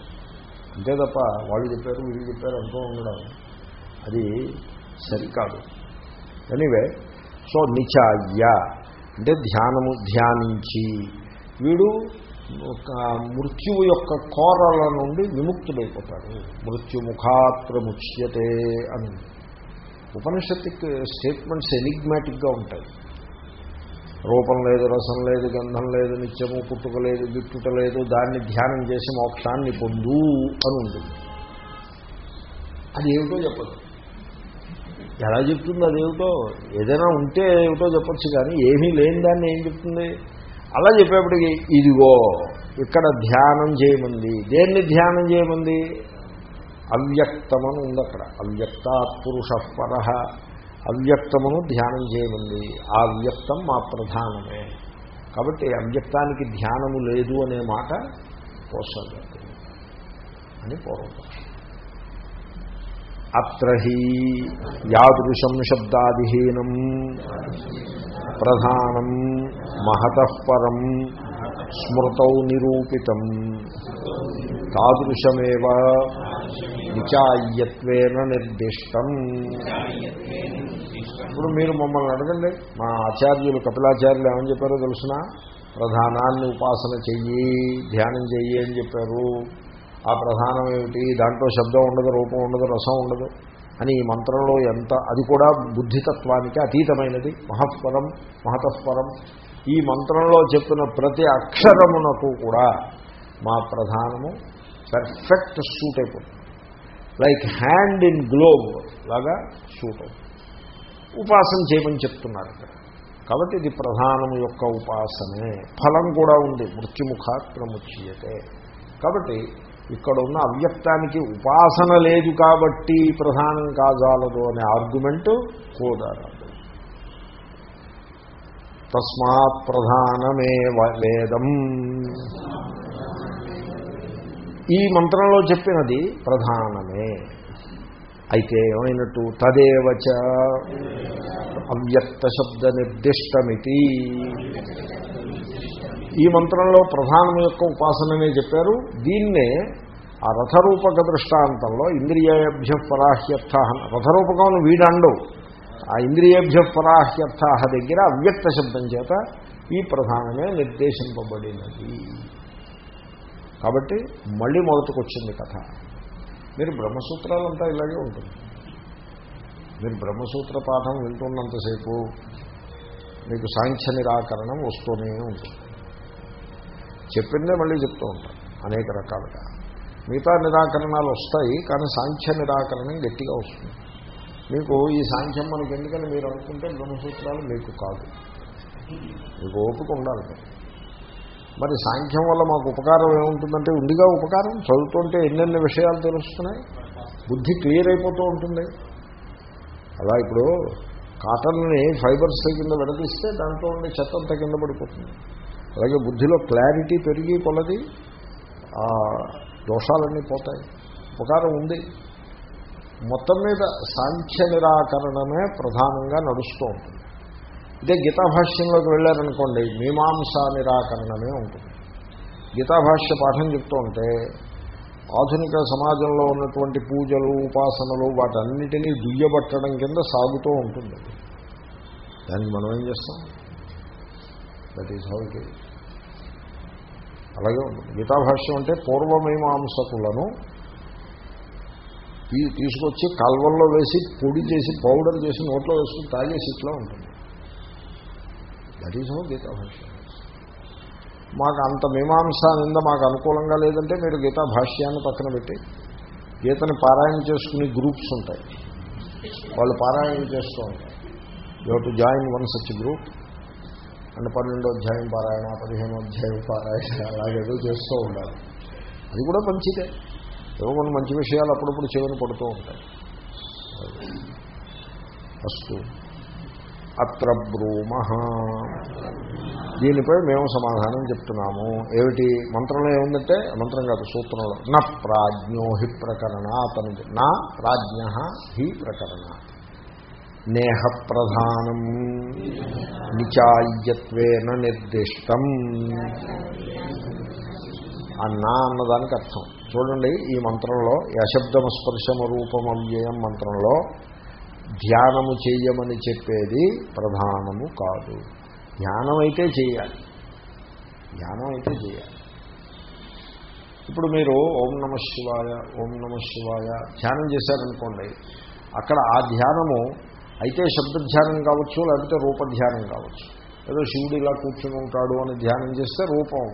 అంతే తప్ప వాళ్ళు చెప్పారు వీళ్ళు చెప్పారు అంటూ ఉండడం అది సరికాదు. ఎనీవే సో నిచాయ్య అంటే ధ్యానము ధ్యానించి. వీడు మృత్యువు యొక్క కోరల నుండి విముక్తుడైపోతాడు. మృత్యుముఖాత్ ప్రముచ్యతే అని. ఉపనిషత్తిక్ స్టేట్మెంట్స్ ఎనిగ్మాటిక్గా ఉంటాయి. రూపం లేదు రసం లేదు గంధం లేదు నిత్యము పుట్టుక లేదు గిట్టుట లేదు దాన్ని ధ్యానం చేసి మోక్షాన్ని పొందు అని ఉంటుంది. అది ఏమిటో చెప్పదు. ఎలా చెప్తుంది అదేమిటో? ఏదైనా ఉంటే ఏమిటో చెప్పచ్చు కానీ ఏమీ లేని దాన్ని ఏం చెప్తుంది? అలా చెప్పేప్పటికి ఇదిగో ఇక్కడ ధ్యానం చేయమంది. దేన్ని ధ్యానం చేయమంది? అవ్యక్తమని ఉంది అక్కడ. అవ్యక్తాత్పురుష పర. అవ్యక్తమును ధ్యానం చేయమంది. ఆ వ్యక్తం మా ప్రధానమే. కాబట్టి అవ్యక్తానికి ధ్యానము లేదు అనే మాట పోస్తుంది అని పూర్వపక్షం అత్ర యాదృశం శబ్దాదిహీనం ప్రధానం మహతఃపరం స్మృతౌ నిరూపితం తాదృశమేవ నిచాయ్యత్వేన నిర్దిష్టం. ఇప్పుడు మీరు మమ్మల్ని అడగండి మా ఆచార్యులు కపిలాచార్యులు ఏమని చెప్పారో తెలుసిన? ప్రధానాన్ని ఉపాసన చెయ్యి ధ్యానం చెయ్యి అని చెప్పారు. ఆ ప్రధానం ఏమిటి? దాంట్లో శబ్దం ఉండదు రూపం ఉండదు రసం ఉండదు అని ఈ మంత్రంలో ఎంత అది కూడా బుద్ధితత్వానికి అతీతమైనది. మహత్పరం మహతస్పరం ఈ మంత్రంలో చెప్పిన ప్రతి అక్షరమునకు కూడా మా ప్రధానము పర్ఫెక్ట్ సూట్ అయిపోతుంది. లైక్ హ్యాండ్ ఇన్ గ్లోబ్ లాగా షూట్ అవుతుంది. ఉపాసన చేయమని చెప్తున్నారు ఇక్కడ. కాబట్టి ఇది ప్రధానం యొక్క ఉపాసనే. ఫలం కూడా ఉంది. మృత్యుముఖాత్ ప్రముచ్యతే కాబట్టి ఇక్కడ ఉన్న అవ్యక్తానికి ఉపాసన లేదు కాబట్టి ప్రధానం కాజాలదు అనే ఆర్గ్యుమెంట్ కోదారాదు తస్మాత్ ప్రధానమే వేదం. ఈ మంత్రంలో చెప్పినది ప్రధానమే. అయితే ఏమైనట్టు? తదేవచ అవ్యక్త శబ్ద నిర్దిష్టమితి. ఈ మంత్రంలో ప్రధానం యొక్క ఉపాసననే చెప్పారు. దీన్నే ఆ రథరూపక దృష్టాంతంలో ఇంద్రియభ్య పరాహ్యర్థ రథరూపకం వీడండు ఆ ఇంద్రియభ్య పరాహ్యర్థ దగ్గర అవ్యక్త శబ్దం చేత ఈ ప్రధానమే నిర్దేశింపబడినది. కాబట్టి మళ్ళీ మొదటికొచ్చింది కథ. మీరు బ్రహ్మసూత్రాలంతా ఇలాగే ఉంటుంది. మీరు బ్రహ్మసూత్ర పాఠం వింటున్నంతసేపు మీకు సాంఖ్య నిరాకరణం వస్తూనే ఉంటుంది. చెప్పిందే మళ్ళీ చెప్తూ ఉంటాం అనేక రకాలుగా. మిగతా నిరాకరణాలు వస్తాయి కానీ సాంఖ్య నిరాకరణం గట్టిగా వస్తుంది. మీకు ఈ సాంఖ్యం మనకి ఎందుకని మీరు అనుకుంటే బ్రహ్మసూత్రాలు మీకు కాదు. మీకు ఓపిక ఉండాలి. మరి సాంఖ్యం వల్ల మాకు ఉపకారం ఏముంటుందంటే ఉండిగా ఉపకారం చదువుతుంటే ఎన్నెన్ని విషయాలు తెలుస్తున్నాయి? బుద్ధి క్లియర్ అయిపోతూ ఉంటుంది. అలా ఇప్పుడు కాటన్ని ఫైబర్స్ కింద విడదీస్తే దాంట్లో ఉండే చెత్తంత కింద పడిపోతుంది. అలాగే బుద్ధిలో క్లారిటీ పెరిగి కొలది దోషాలన్నీ పోతాయి. ఉపకారం ఉంది. మొత్తం మీద సాంఖ్య నిరాకరణమే ప్రధానంగా నడుస్తూ ఉంటుంది. ఇదే గీతాభాష్యంలోకి వెళ్ళారనుకోండి మీమాంసా నిరాకరణమే ఉంటుంది. గీతాభాష్య పాఠం చెప్తూ ఉంటే ఆధునిక సమాజంలో ఉన్నటువంటి పూజలు ఉపాసనలు వాటన్నిటినీ దుయ్యబట్టడం కింద సాగుతూ ఉంటుంది. దానికి మనం ఏం చేస్తాం? That is how it is అలాగే ఉంటుంది. గీతాభాష్యం అంటే పూర్వమీమాంసకులను తీసుకొచ్చి కల్వల్లో వేసి పొడి చేసి పౌడర్ చేసి నోట్లో వేసుకుని తాగేసి ఇట్లా ఉంటుంది. దట్ ఈజ్ హో గీతాభాష్యం మాకు అంత మీమాంస నింద మాకు అనుకూలంగా లేదంటే మీరు గీతా భాష్యాన్ని పక్కన పెట్టి గీతని పారాయణ చేసుకునే గ్రూప్స్ ఉంటాయి. వాళ్ళు పారాయణ చేస్తూ ఉంటారు. You too join one such group అంటే పన్నెండో అధ్యాయం పారాయణ పదిహేనో అధ్యాయం పారాయణ అలాగేదో చేస్తూ ఉండాలి. అది కూడా మంచిదే. ఏవో కొన్ని మంచి విషయాలు అప్పుడప్పుడు చెవిని పడుతూ ఉంటాయి. ఫస్ట్ అత్ర బ్రూమ దీనిపై మేము సమాధానం చెప్తున్నాము. ఏమిటి? మంత్రంలో ఏముందంటే మంత్రం కాదు సూత్రంలో. నా ప్రాజ్ఞో హి ప్రకరణ అతను నా ప్రాజ్ఞ హి ప్రకరణ నేహ ప్రధానం నిచాయ్యత్వేన నిర్దిష్టం. అన్నా అన్నదానికి అర్థం. చూడండి ఈ మంత్రంలో యశబ్దమ స్పర్శమ రూపం అవ్యయం మంత్రంలో ధ్యానము చెయ్యమని చెప్పేది ప్రధానము కాదు. ధ్యానం అయితే చేయాలి. ధ్యానం అయితే చేయాలి. ఇప్పుడు మీరు ఓం నమ శివాయ ఓం నమ శివాయ ధ్యానం చేశారనుకోండి అక్కడ ఆ ధ్యానము అయితే శబ్దధ్యానం కావచ్చు లేకపోతే రూపధ్యానం కావచ్చు. ఏదో శివుడు ఇలా కూర్చుని ఉంటాడు అని ధ్యానం చేస్తే రూపం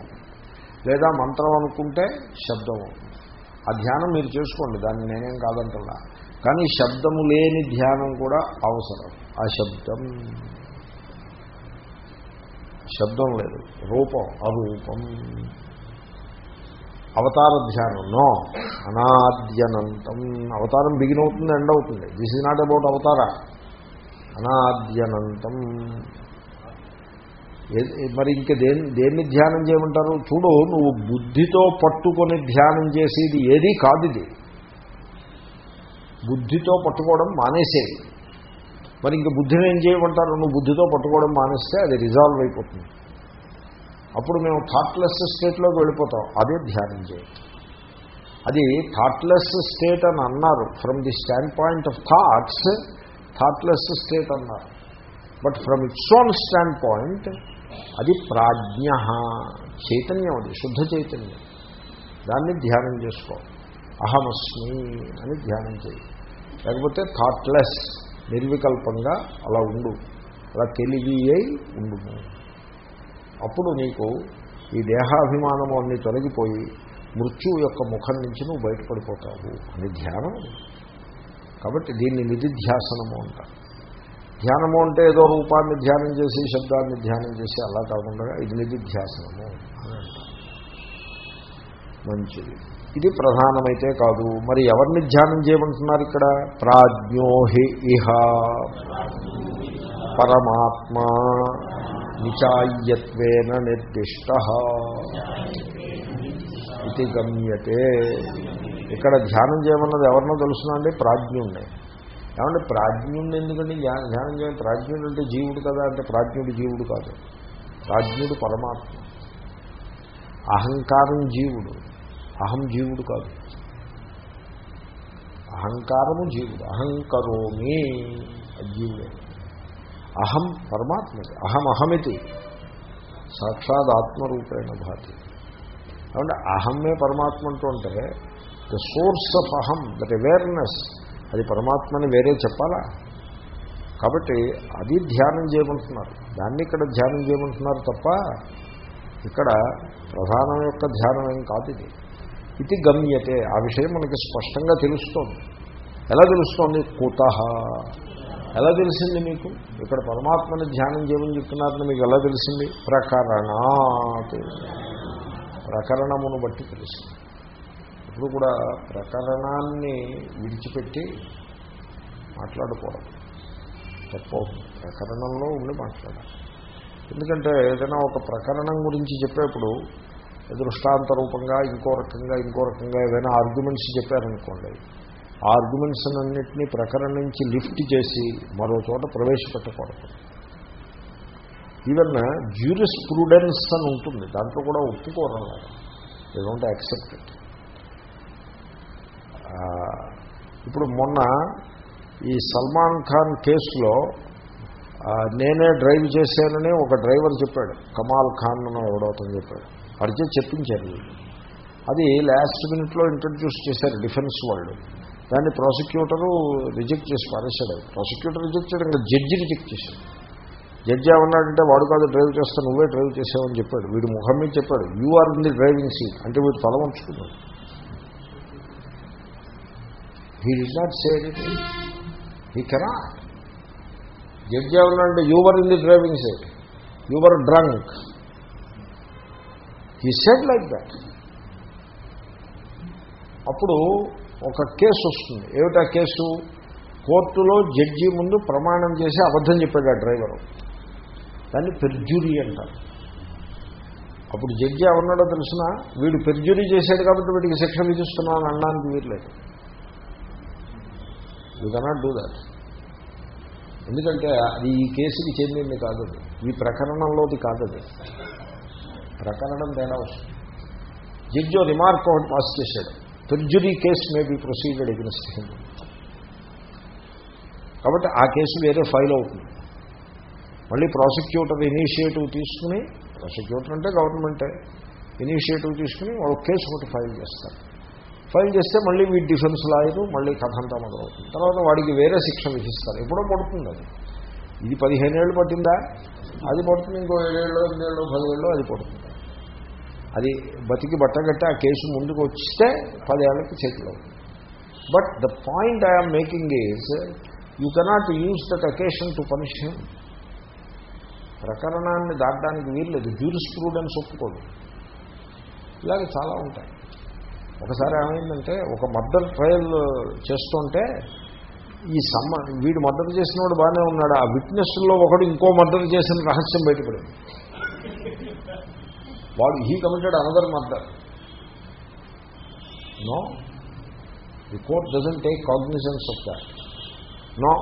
లేదా మంత్రం అనుకుంటే శబ్దం ఆ ధ్యానం మీరు చేసుకోండి దాన్ని నేనేం కాదంటున్నా. కానీ శబ్దము లేని ధ్యానం కూడా అవసరం. ఆ శబ్దం. శబ్దం లేదు రూపం అరూపం. అవతార ధ్యానం నో. అనాద్యనంతం. అవతారం బిగిన్ అవుతుంది ఎండ్ అవుతుంది. దిస్ ఇస్ నాట్ అబౌట్ అవతార. అనాద్యనంతం మరి ఇంక దేని దేన్ని ధ్యానం చేయమంటారు? చూడు నువ్వు బుద్ధితో పట్టుకొని ధ్యానం చేసేది ఏదీ కాదు ఇది. బుద్ధితో పట్టుకోవడం మానేసేది. మరి ఇంక బుద్ధిని ఏం చేయమంటారు? నువ్వు బుద్ధితో పట్టుకోవడం మానేస్తే అది రిజాల్వ్ అయిపోతుంది. అప్పుడు మేము థాట్లెస్ స్టేట్లోకి వెళ్ళిపోతాం. అదే ధ్యానం చేయాలి అది థాట్లెస్ స్టేట్ అని అన్నారు. From the standpoint of thoughts thoughtless state అన్నారు but from its own standpoint అది ప్రాజ్ఞ. చైతన్యం అది శుద్ధ చైతన్యం. దాన్ని ధ్యానం చేసుకో. అహమస్మి అని ధ్యానం చేయి. లేకపోతే థాట్లెస్ నిర్వికల్పంగా అలా ఉండు. అలా తెలివి అయి ఉండు. అప్పుడు నీకు ఈ దేహాభిమానము అన్ని తొలగిపోయి మృత్యువు యొక్క ముఖం నుంచి నువ్వు బయటపడిపోతావు. అని ధ్యానం. కాబట్టి దీన్ని నిధిధ్యాసనము అంటారు. ధ్యానము అంటే ఏదో రూపాన్ని ధ్యానం చేసి శబ్దాన్ని ధ్యానం చేసి అలా కాకుండా ఇది నిధిధ్యాసనము అని అంటారు. మంచిది. ఇది ప్రధానమైతే కాదు. మరి ఎవరిని ధ్యానం చేయమంటున్నారు ఇక్కడ? ప్రాజ్ఞోహి ఇహ. పరమాత్మ నిచాయ్యత్వేన నిర్దిష్ట. ఇది గమ్యతే. ఇక్కడ ధ్యానం చేయమన్నది ఎవరినో తెలుసునండి ప్రాజ్ఞుణ్ణి. ఏమంటే ప్రాజ్ఞుణ్ణి ఎందుకంటే ధ్యానం చేయడం ప్రాజ్ఞుడు అంటే జీవుడు కదా అంటే ప్రాజ్ఞుడు జీవుడు కాదు. ప్రాజ్ఞుడు పరమాత్మ. అహంకారం జీవుడు. అహం జీవుడు కాదు. అహంకారము జీవుడు. అహంకరోమి జీవుడే. అహం పరమాత్మ. అహం అహమితి. సాక్షాత్ ఆత్మరూపేణ భాతి. కాబట్టి అహమ్మే పరమాత్మ అంటుంటే ద సోర్స్ ఆఫ్ అహం దట్ అవేర్నెస్ అది పరమాత్మని వేరే చెప్పాలా? కాబట్టి అది ధ్యానం చేయమంటున్నారు. దాన్ని ఇక్కడ ధ్యానం చేయమంటున్నారు తప్ప ఇక్కడ ప్రధానం యొక్క ధ్యానం ఏం కాదు ఇది. ఇది గమ్యతే. ఆ విషయం మనకి స్పష్టంగా తెలుస్తోంది. ఎలా తెలుస్తోంది? కుత ఎలా తెలిసింది మీకు? ఇక్కడ పరమాత్మని ధ్యానం చేయమని చెప్తున్నారని మీకు ఎలా తెలిసింది? ప్రకరణాత్. ప్రకరణమును బట్టి తెలుస్తుంది. ఇప్పుడు కూడా ప్రకరణాన్ని విడిచిపెట్టి మాట్లాడకూడదు తప్పవు ప్రకరణంలో ఉండి మాట్లాడాలి. ఎందుకంటే ఏదైనా ఒక ప్రకరణం గురించి చెప్పేప్పుడు దృష్టాంత రూపంగా ఇంకో రకంగా ఇంకో రకంగా ఏదైనా ఆర్గ్యుమెంట్స్ చెప్పారనుకోండి ఆ ఆర్గ్యుమెంట్స్ అన్నింటినీ ప్రకరణ నుంచి లిఫ్ట్ చేసి మరో చోట ప్రవేశపెట్టకూడదు. ఈవెన్ జ్యూరిస్ ప్రూడెన్స్ అని ఉంటుంది దాంట్లో కూడా ఒప్పుకోరాలి దే డోంట్ యాక్సెప్ట్ ఇట్ ఇప్పుడు మొన్న ఈ సల్మాన్ ఖాన్ కేసులో నేనే డ్రైవ్ చేశానని ఒక డ్రైవర్ చెప్పాడు. కమాల్ ఖాన్ అని చెప్పాడు. అడిచే చెప్పించారు అది లాస్ట్ మినిట్లో ఇంట్రడ్యూస్ చేశారు డిఫెన్స్ వాళ్ళు. దాన్ని ప్రాసిక్యూటరు రిజెక్ట్ చేసి పారేశాడు. ప్రాసిక్యూటర్ రిజెక్ట్ చేయడం ఇంకా జడ్జి రిజెక్ట్ చేశాడు. జడ్జి ఏమన్నాడంటే వాడు కాదు డ్రైవ్ చేస్తా నువ్వే డ్రైవ్ చేసావని చెప్పాడు. వీడు ముఖం మీద చెప్పాడు you are in the driving seat అంటే వీడు తల ఉంచుకున్నాడు he did not say anything he cannot judge ఏమన్నాడంటే you're in the driving seat you're drunk he said like that అప్పుడు ఒక కేసు వస్తుంది. ఏమిటా కేసు? కోర్టులో జడ్జి ముందు ప్రమాణం చేసి అబద్ధం చెప్పాడు ఆ డ్రైవరు. దాన్ని పెర్జ్యూరీ అంటారు. అప్పుడు జడ్జి ఏమన్నాడో తెలిసిన? వీడు పెర్జ్యూరీ చేశాడు కాబట్టి వీడికి శిక్ష విధిస్తున్నాను అనడానికి వీర్లేదు యూ కెనాట్ డూ దాట్ ఎందుకంటే అది ఈ కేసుకి చెందింది కాదు. ఈ ప్రకరణంలోది కాదది ప్రకరణం తేడా వస్తుంది. జడ్జి రిమార్క్ ఒకటి పాస్ చేశాడు. Perjury case may be proceeded against కాబట్టి ఆ కేసు వేరే ఫైల్ అవుతుంది. మళ్ళీ ప్రాసిక్యూటర్ ఇనిషియేటివ్ తీసుకుని ప్రాసిక్యూటర్ అంటే గవర్నమెంటే ఇనిషియేటివ్ తీసుకుని ఒక కేసు ఒకటి ఫైల్ చేస్తారు. ఫైల్ చేస్తే మళ్ళీ వీడి డిఫెన్స్ లాయరు మళ్ళీ కథంతా మొదలవుతుంది. తర్వాత వాడికి వేరే శిక్ష విధిస్తారు. ఎప్పుడో పడుతుంది అది. ఇది పదిహేను ఏళ్ళు పట్టిందా? అది పడుతుంది ఇంకో ఏడేళ్ళు ఎనిమిదేళ్ళు పదివేళ్ళు అది పడుతుంది. అది బతికి బట్టగట్టి ఆ కేసు ముందుకు వస్తే పదేళ్ళకి చేతిలో but the point I'm making is you cannot use that occasion to punish him ప్రకరణాన్ని దాటడానికి వీల్లేదు. జ్యూరిస్ ప్రూడెన్స్ ఒప్పుకోదు. ఇలాగే చాలా ఉంటాయి. ఒకసారి ఏమైందంటే ఒక మర్డర్ ట్రయల్ చేస్తుంటే ఈ సమ్మ వీడు మర్డర్ చేసినవాడు బాగానే ఉన్నాడు. ఆ విట్నెస్లో ఒకడు ఇంకో మర్డర్ చేసిన రహస్యం బయటపడింది. వాడు he committed another murder. No the court doesn't take cognizance of that. No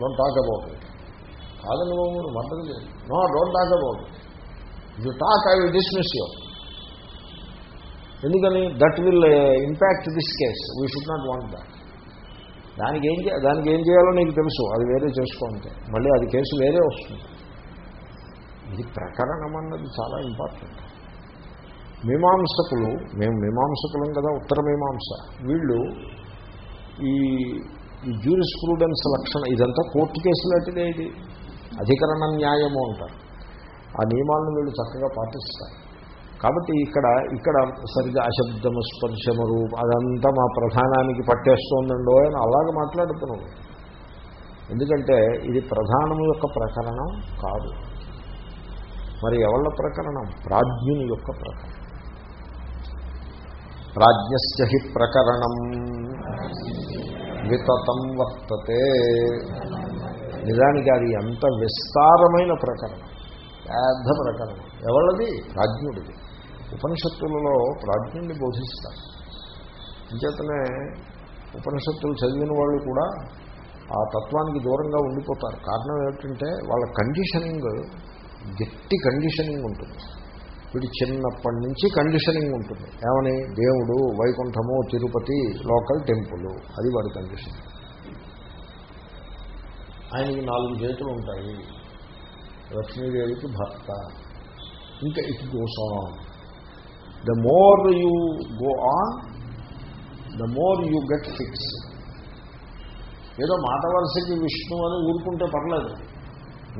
don't talk about it. కాదని బాబు మర్డర్ చేయండి no don't talk about it. You talk I will dismiss you. ఎందుకని? That will impact this case we should not want that దానికి ఏం దానికి ఏం చేయాలో నీకు తెలుసు. అది వేరే చేసుకోండి మళ్ళీ అది కేసు వేరే వస్తుంది. ఇది ప్రకరణం అన్నది చాలా ఇంపార్టెంట్ మీమాంసకులు మేము మీమాంసకులం కదా ఉత్తర మీమాంస. వీళ్ళు ఈ ఈ జ్యూరిస్ లక్షణ ఇదంతా కోర్టు కేసులాంటిదే ఇది. అధికరణ న్యాయము అంటారు. ఆ నియమాలను వీళ్ళు చక్కగా పాటిస్తారు. కాబట్టి ఇక్కడ ఇక్కడ సరిగా అశబ్దము స్పర్శము రూపం అదంతా మా ప్రధానానికి పట్టేస్తోందండో అని అలాగే మాట్లాడుతున్నాడు ఎందుకంటే ఇది ప్రధానము యొక్క ప్రకరణం కాదు. మరి ఎవళ్ళ ప్రకరణం? ప్రాజ్ఞుని యొక్క ప్రకరణం. ప్రాజ్ఞస్య హి ప్రకరణం. వితతం వర్తతే. నిజానికి అది ఎంత విస్తారమైన ప్రకరణం. పెద్ద ప్రకరణం. ఎవళ్ళది? ప్రాజ్ఞుడిది. ఉపనిషత్తులలో ప్రాజ్ఞుణ్ణి బోధిస్తారు. అంచేతనే ఉపనిషత్తులు చదివిన వాళ్ళు కూడా ఆ తత్వానికి దూరంగా ఉండిపోతారు. కారణం ఏమిటంటే వాళ్ళ కండిషనింగ్ గట్టి కండిషనింగ్ ఉంటుంది. వీడి చిన్నప్పటి నుంచి కండిషనింగ్ ఉంటుంది. ఏమని? దేవుడు వైకుంఠము తిరుపతి లోకల్ టెంపుల్. అది వాడి కండిషన్. ఆయనకి నాలుగు చేతులు ఉంటాయి. లక్ష్మీదేవికి భర్త. ఇంకా it goes the more you go on the more you get fix ఏదో మాట వరుసకి విష్ణు అని ఊరుకుంటే పర్లేదు.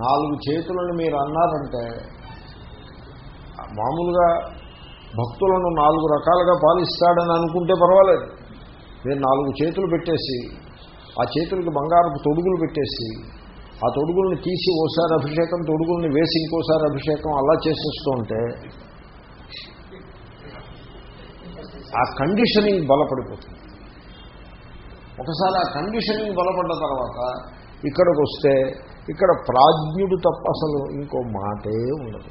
నాలుగు చేతులను మీరు అన్నారంటే మామూలుగా భక్తులను నాలుగు రకాలుగా పాలిస్తాడని అనుకుంటే పర్వాలేదు. మీరు నాలుగు చేతులు పెట్టేసి ఆ చేతులకి బంగారపు తొడుగులు పెట్టేసి ఆ తొడుగుల్ని తీసి ఓసారి అభిషేకం తొడుగుల్ని వేసి ఇంకోసారి అభిషేకం అలా చేసేస్తూ ఉంటే ఆ కండిషనింగ్ బలపడిపోతుంది. ఒకసారి ఆ కండిషనింగ్ బలపడ్డ తర్వాత ఇక్కడికి వస్తే ఇక్కడ ప్రాజ్ఞుడు తప్ప అసలు ఇంకో మాటే ఉండదు.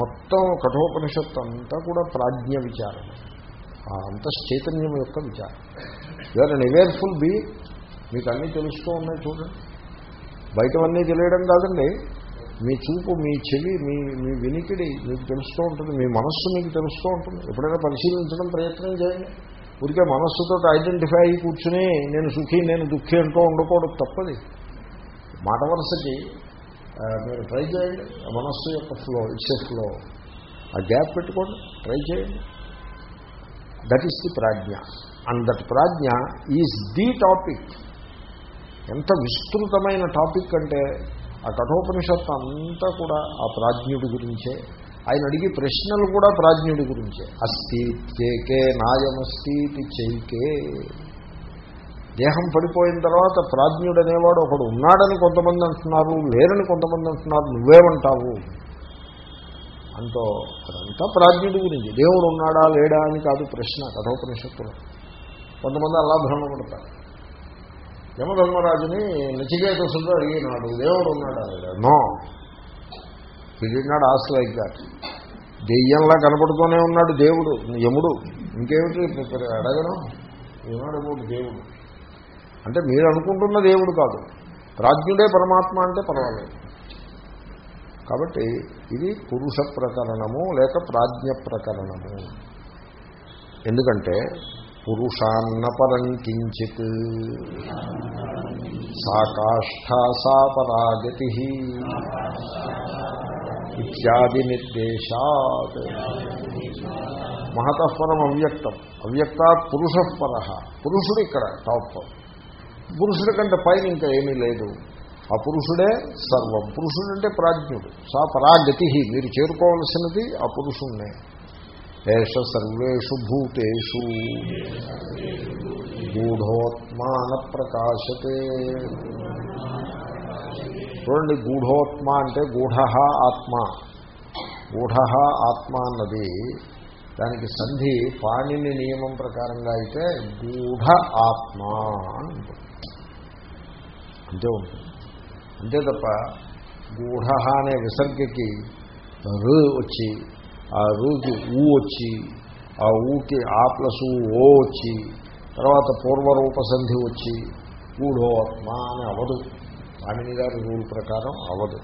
మొత్తం కఠోపనిషత్తు అంతా కూడా ప్రాజ్ఞ విచారం ఆ అంతశ్చైతన్యం యొక్క విచారం యూఆర్ అన్ అవేర్ఫుల్ బీ మీకు అన్నీ తెలుస్తూ ఉన్నాయి చూడండి. బయటవన్నీ తెలియడం కాదండి. మీ చూపు మీ చెవి మీ మీ వినికిడి మీకు తెలుస్తూ ఉంటుంది. మీ మనస్సు మీకు తెలుస్తూ ఉంటుంది. ఎప్పుడైనా పరిశీలించడం ప్రయత్నం చేయండి. ఊరికే మనస్సుతో ఐడెంటిఫై అయ్యి కూర్చుని నేను సుఖి నేను దుఃఖి అంటూ ఉండకూడదు తప్పది. మాట వరుసకి మీరు ట్రై చేయండి. మనస్సు యొక్క ఫ్లో ఇట్స్ ఫ్లో. ఆ గ్యాప్ పెట్టుకోండి. ట్రై చేయండి. That is the ప్రాజ్ఞ and that ప్రాజ్ఞ is the topic ఎంత విస్తృతమైన టాపిక్ అంటే ఆ కఠోపనిషత్తు అంతా కూడా ఆ ప్రాజ్ఞుడి గురించే. ఆయన అడిగే ప్రశ్నలు కూడా ప్రాజ్ఞుడి గురించే. అస్థి చేకే నాయమస్థితి చేకే. దేహం పడిపోయిన తర్వాత ప్రాజ్ఞుడు అనేవాడు ఒకడు ఉన్నాడని కొంతమంది అంటున్నారు లేరని కొంతమంది అంటున్నారు నువ్వేమంటావు? అంతో అదంతా ప్రాజ్ఞుడి గురించి. దేవుడు ఉన్నాడా లేడా అని కాదు ప్రశ్న కఠోపనిషత్తులు. కొంతమంది అలా భ్రమపడతారు యమధర్మరాజుని నచికేతసుడు అడిగినాడు దేవుడు ఉన్నాడా లేడా నో. పిడినాడు ఆస్ లైక్ దాట్ దెయ్యంలా కనపడుతూనే ఉన్నాడు దేవుడు యముడు. ఇంకేమిటి? అడగను. ఏనాడు దేవుడు. అంటే మీరు అనుకుంటున్న దేవుడు కాదు. ప్రాజ్ఞుడే పరమాత్మ అంటే పర్వాలేదు. కాబట్టి ఇది పురుష ప్రకరణము లేక ప్రాజ్ఞ ప్రకరణము. ఎందుకంటే పురుషాన్న పరం కించిత్. సా కాష్ఠా సా పరాగతి ఇత్యాది నిర్దేశాత్. మహతఃపరం అవ్యక్తం. అవ్యక్తాత్ పురుషపర. పురుషుడు ఇక్కడ టాప్. పురుషుడి కంటే పైన ఇంకా ఏమీ లేదు. ఆ పురుషుడే సర్వం. పురుషుడు అంటే ప్రాజ్ఞుడు. సా పరాగతి మీరు చేరుకోవలసినది ఆ పురుషుణ్ణే. ఏష సర్వేషు భూతేషు. గూఢోత్మాన ప్రకాశతే చూడండి గూఢోత్మ అంటే గూఢ ఆత్మ. గూఢ ఆత్మ అన్నది దానికి సంధి పాణిని నియమం ప్రకారంగా అయితే గూఢ ఆత్మ అని ఉంటుంది. అంతే ఉంటుంది. అంతే తప్ప గూఢ అనే విసర్గకి రు వచ్చి ఆ రూకి ఊ వచ్చి ఆ ఊకి ఆ ప్లస్ ఓ వచ్చి తర్వాత పూర్వరూప సంధి వచ్చి గూఢోత్మ అని అవదు. పాణిని గారి రూల్ ప్రకారం అవదు.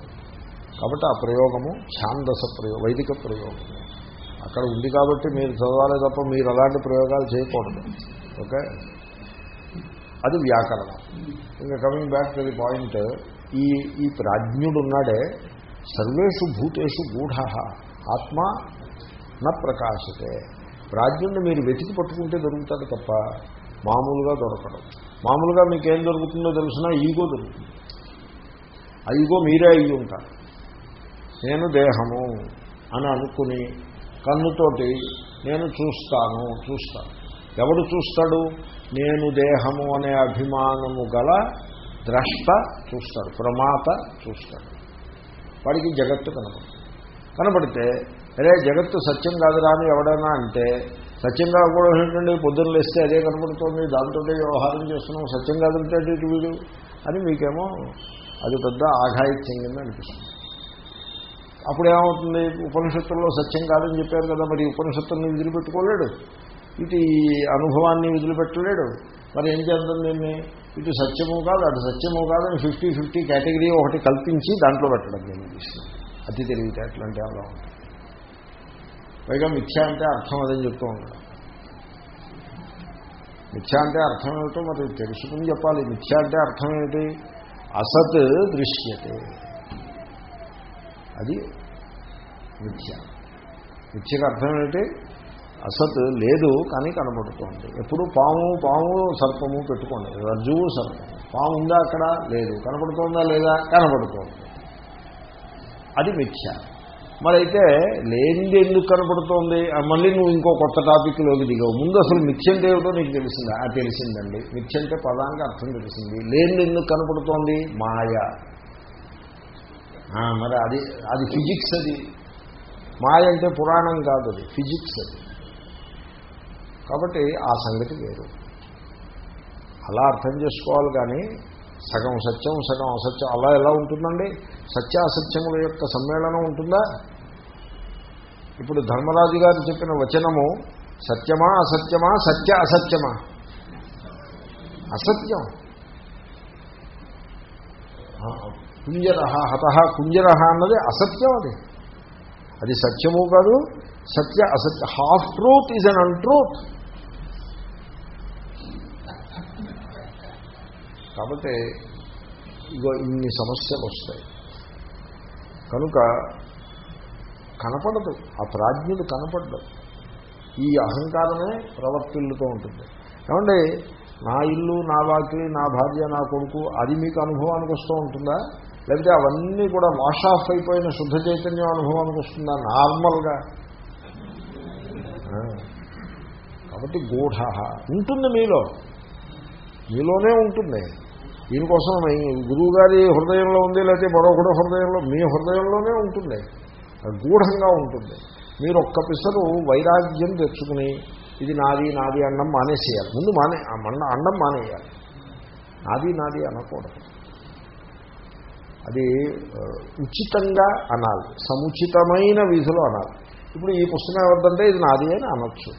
కాబట్టి ఆ ప్రయోగము ఛాందస ప్రయోగం వైదిక ప్రయోగం అక్కడ ఉంది కాబట్టి మీరు చదవాలి తప్ప మీరు అలాంటి ప్రయోగాలు చేయకూడదు. ఓకే? అది వ్యాకరణం. ఇంకా coming back to the point ఈ ఈ ప్రాజ్ఞుడు ఉన్నాడే సర్వేషు భూతేషు గూఢ. ఆత్మ నా ప్రకాశతే రాజ్యుణ్ణి మీరు వెతికి పట్టుకుంటే దొరుకుతాడు తప్ప మామూలుగా దొరకడం. మామూలుగా మీకేం దొరుకుతుందో తెలిసినా? ఈగో దొరుకుతుంది. ఆ ఈగో మీరే అయ్యి ఉంటారు. నేను దేహము అని అనుకుని కన్నుతోటి నేను చూస్తాను చూస్తాను. ఎవడు చూస్తాడు? నేను దేహము అనే అభిమానము గల ద్రష్ట చూస్తాడు ప్రమాత చూస్తాడు. వాడికి జగత్తు కనపడుతుంది. కనపడితే అరే జగత్తు సత్యం కాదురా అని ఎవడైనా అంటే సత్యం కాకపోవడం ఏంటండి? పొద్దున్న లేస్తే అదే కనపడుతుంది దాంతో వ్యవహారం చేస్తున్నాం సత్యం కాదంటే ఇటు వీడు? అని మీకేమో అది పెద్ద ఆఘాయిత్యం కింద అనిపిస్తుంది. అప్పుడు ఏమవుతుంది ఉపనిషత్తుల్లో సత్యం కాదని చెప్పారు కదా మరి ఉపనిషత్తుల్ని వదిలిపెట్టుకోలేడు. ఇటు ఈ అనుభవాన్ని వదిలిపెట్టలేడు. మరి ఏం చేద్దాం దీన్ని? ఇటు సత్యము కాదు అటు సత్యము కాదని ఫిఫ్టీ ఫిఫ్టీ కేటగిరీ ఒకటి కల్పించి దాంట్లో పెట్టడం జరిగింది అతి తెలివితేటలు అంటే అలా ఉంటుంది. పైగా మిథ్య అంటే అర్థం అదని చెప్తూ ఉంటాడు మిథ్య అంటే అర్థం ఏమిటో మరి తెలుసుకుని చెప్పాలి. మిథ్య అంటే అర్థం ఏమిటి? అసత్ దృశ్యతే. అది మిథ్య. మిథ్యకు అర్థం ఏమిటి? అసత్ లేదు కానీ కనబడుతోంది. ఎప్పుడు పాము పాము సర్పము పెట్టుకోండి. రజ్జువు సర్పము పాము ఉందా అక్కడ? లేదు. కనపడుతోందా లేదా? కనబడుతోంది. అది మిథ్య. మరైతే లేనిది ఎందుకు కనపడుతోంది? మళ్ళీ నువ్వు ఇంకో కొత్త టాపిక్లోకి దిగవు. ముందు అసలు మిథ్య అంటే ఏమిటో నీకు తెలిసిందా? తెలిసిందండి. మిథ్య అంటే పదానికి అర్థం తెలిసింది. లేనిది ఎందుకు కనపడుతోంది? మాయ. మరి అది అది ఫిజిక్స్ అది. మాయ అంటే పురాణం కాదు అది. ఫిజిక్స్ అది. కాబట్టి ఆ సంగతి వేరు. అలా అర్థం చేసుకోవాలి కానీ సగం సత్యం సగం అసత్యం అలా ఎలా ఉంటుందండి? సత్యాసత్యముల యొక్క సమ్మేళనం ఉంటుందా? ఇప్పుడు ధర్మరాజు గారు చెప్పిన వచనము సత్యమా అసత్యమా సత్య అసత్యమా? అసత్యం. కుంజర హత కుంజర అన్నది అసత్యం అది. అది సత్యము కాదు సత్య అసత్య. Half truth is un untruth కాబట్టి ఇగో ఇన్ని సమస్యలు వస్తాయి. కనుక కనపడదు. ఆ ప్రాజ్ఞుడు కనపడదు ఈ అహంకారమే ప్రవర్తిల్లుతూ ఉంటుంది. ఏమండి? నా ఇల్లు నా వాకిలి నా భార్య నా కొడుకు అది మీకు అనుభవానికి వస్తూ ఉంటుందా? లేకపోతే అవన్నీ కూడా వాష్ ఆఫ్ అయిపోయిన శుద్ధ చైతన్యం అనుభవానికి వస్తుందా? నార్మల్గా. కాబట్టి గూఢ. ఉంటుంది మీలో. మీలోనే ఉంటుంది. దీనికోసం గురువు గారి హృదయంలో ఉంది లేకపోతే మరొకటి హృదయంలో మీ హృదయంలోనే ఉంటుంది గూఢంగా ఉంటుంది. మీరు ఒక్క పిసరు వైరాగ్యం తెచ్చుకుని ఇది నాది నాది అన్నం మానేసేయాలి. ముందు మానే మన్న అన్నం మానేయాలి. నాది నాది అనకూడదు. అది ఉచితంగా అనాలి. సముచితమైన విధులు అనాలి. ఇప్పుడు ఈ పుస్తకం ఎవరిదంటే ఇది నాది అని అనొచ్చు.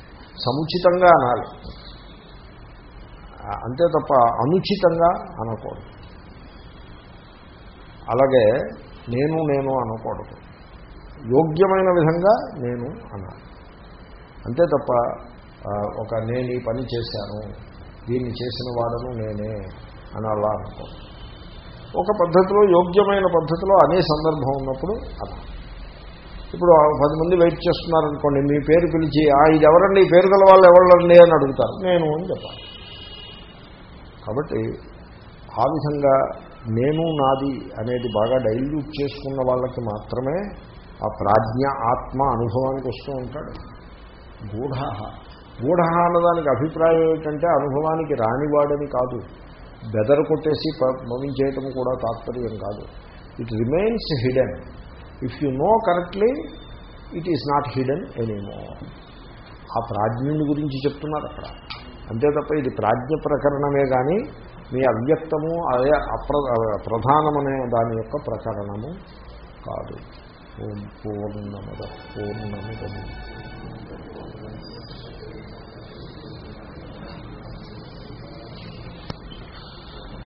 సముచితంగా అనాలి. అంతే తప్ప అనుచితంగా అనకూడదు. అలాగే నేను నేను అనకూడదు. యోగ్యమైన విధంగా నేను అనాలి. అంతే తప్ప ఒక నేను ఈ పని చేశాను దీన్ని చేసిన వాడను నేనే అని అలా అనుకోండి ఒక పద్ధతిలో యోగ్యమైన పద్ధతిలో అనే సందర్భం ఉన్నప్పుడు అలా. ఇప్పుడు పది మంది వెయిట్ చేస్తున్నారనుకోండి మీ పేరు పిలిచి ఇది ఎవరండి ఈ పేరు గల వాళ్ళు ఎవరండి అని అడుగుతారు. నేను అని చెప్పాలి. కాబట్టి ఆ విధంగా నేను నాది అనేది బాగా డైల్యూట్ చేసుకున్న వాళ్ళకి మాత్రమే ఆ ప్రాజ్ఞ ఆత్మ అనుభవానికి వస్తూ ఉంటాడు. గూఢ గూఢ అన్నదానికి అభిప్రాయం ఏమిటంటే అనుభవానికి రానివాడని కాదు. బెదర్ కొట్టేసి పంపించేయటం కూడా తాత్పర్యం కాదు. It remains hidden if you know correctly it is not hidden ఎనీమో ఆ ప్రాజ్ఞుని గురించి చెప్తున్నారు అక్కడ. అంతే తప్ప ఇది ప్రాజ్ఞ ప్రకరణమే కానీ మీ అవ్యక్తము అదే అప్ర ప్రధానమనే దాని యొక్క ప్రకరణము కాదు. ఓం పూర్ణముద పూర్ణమిదము.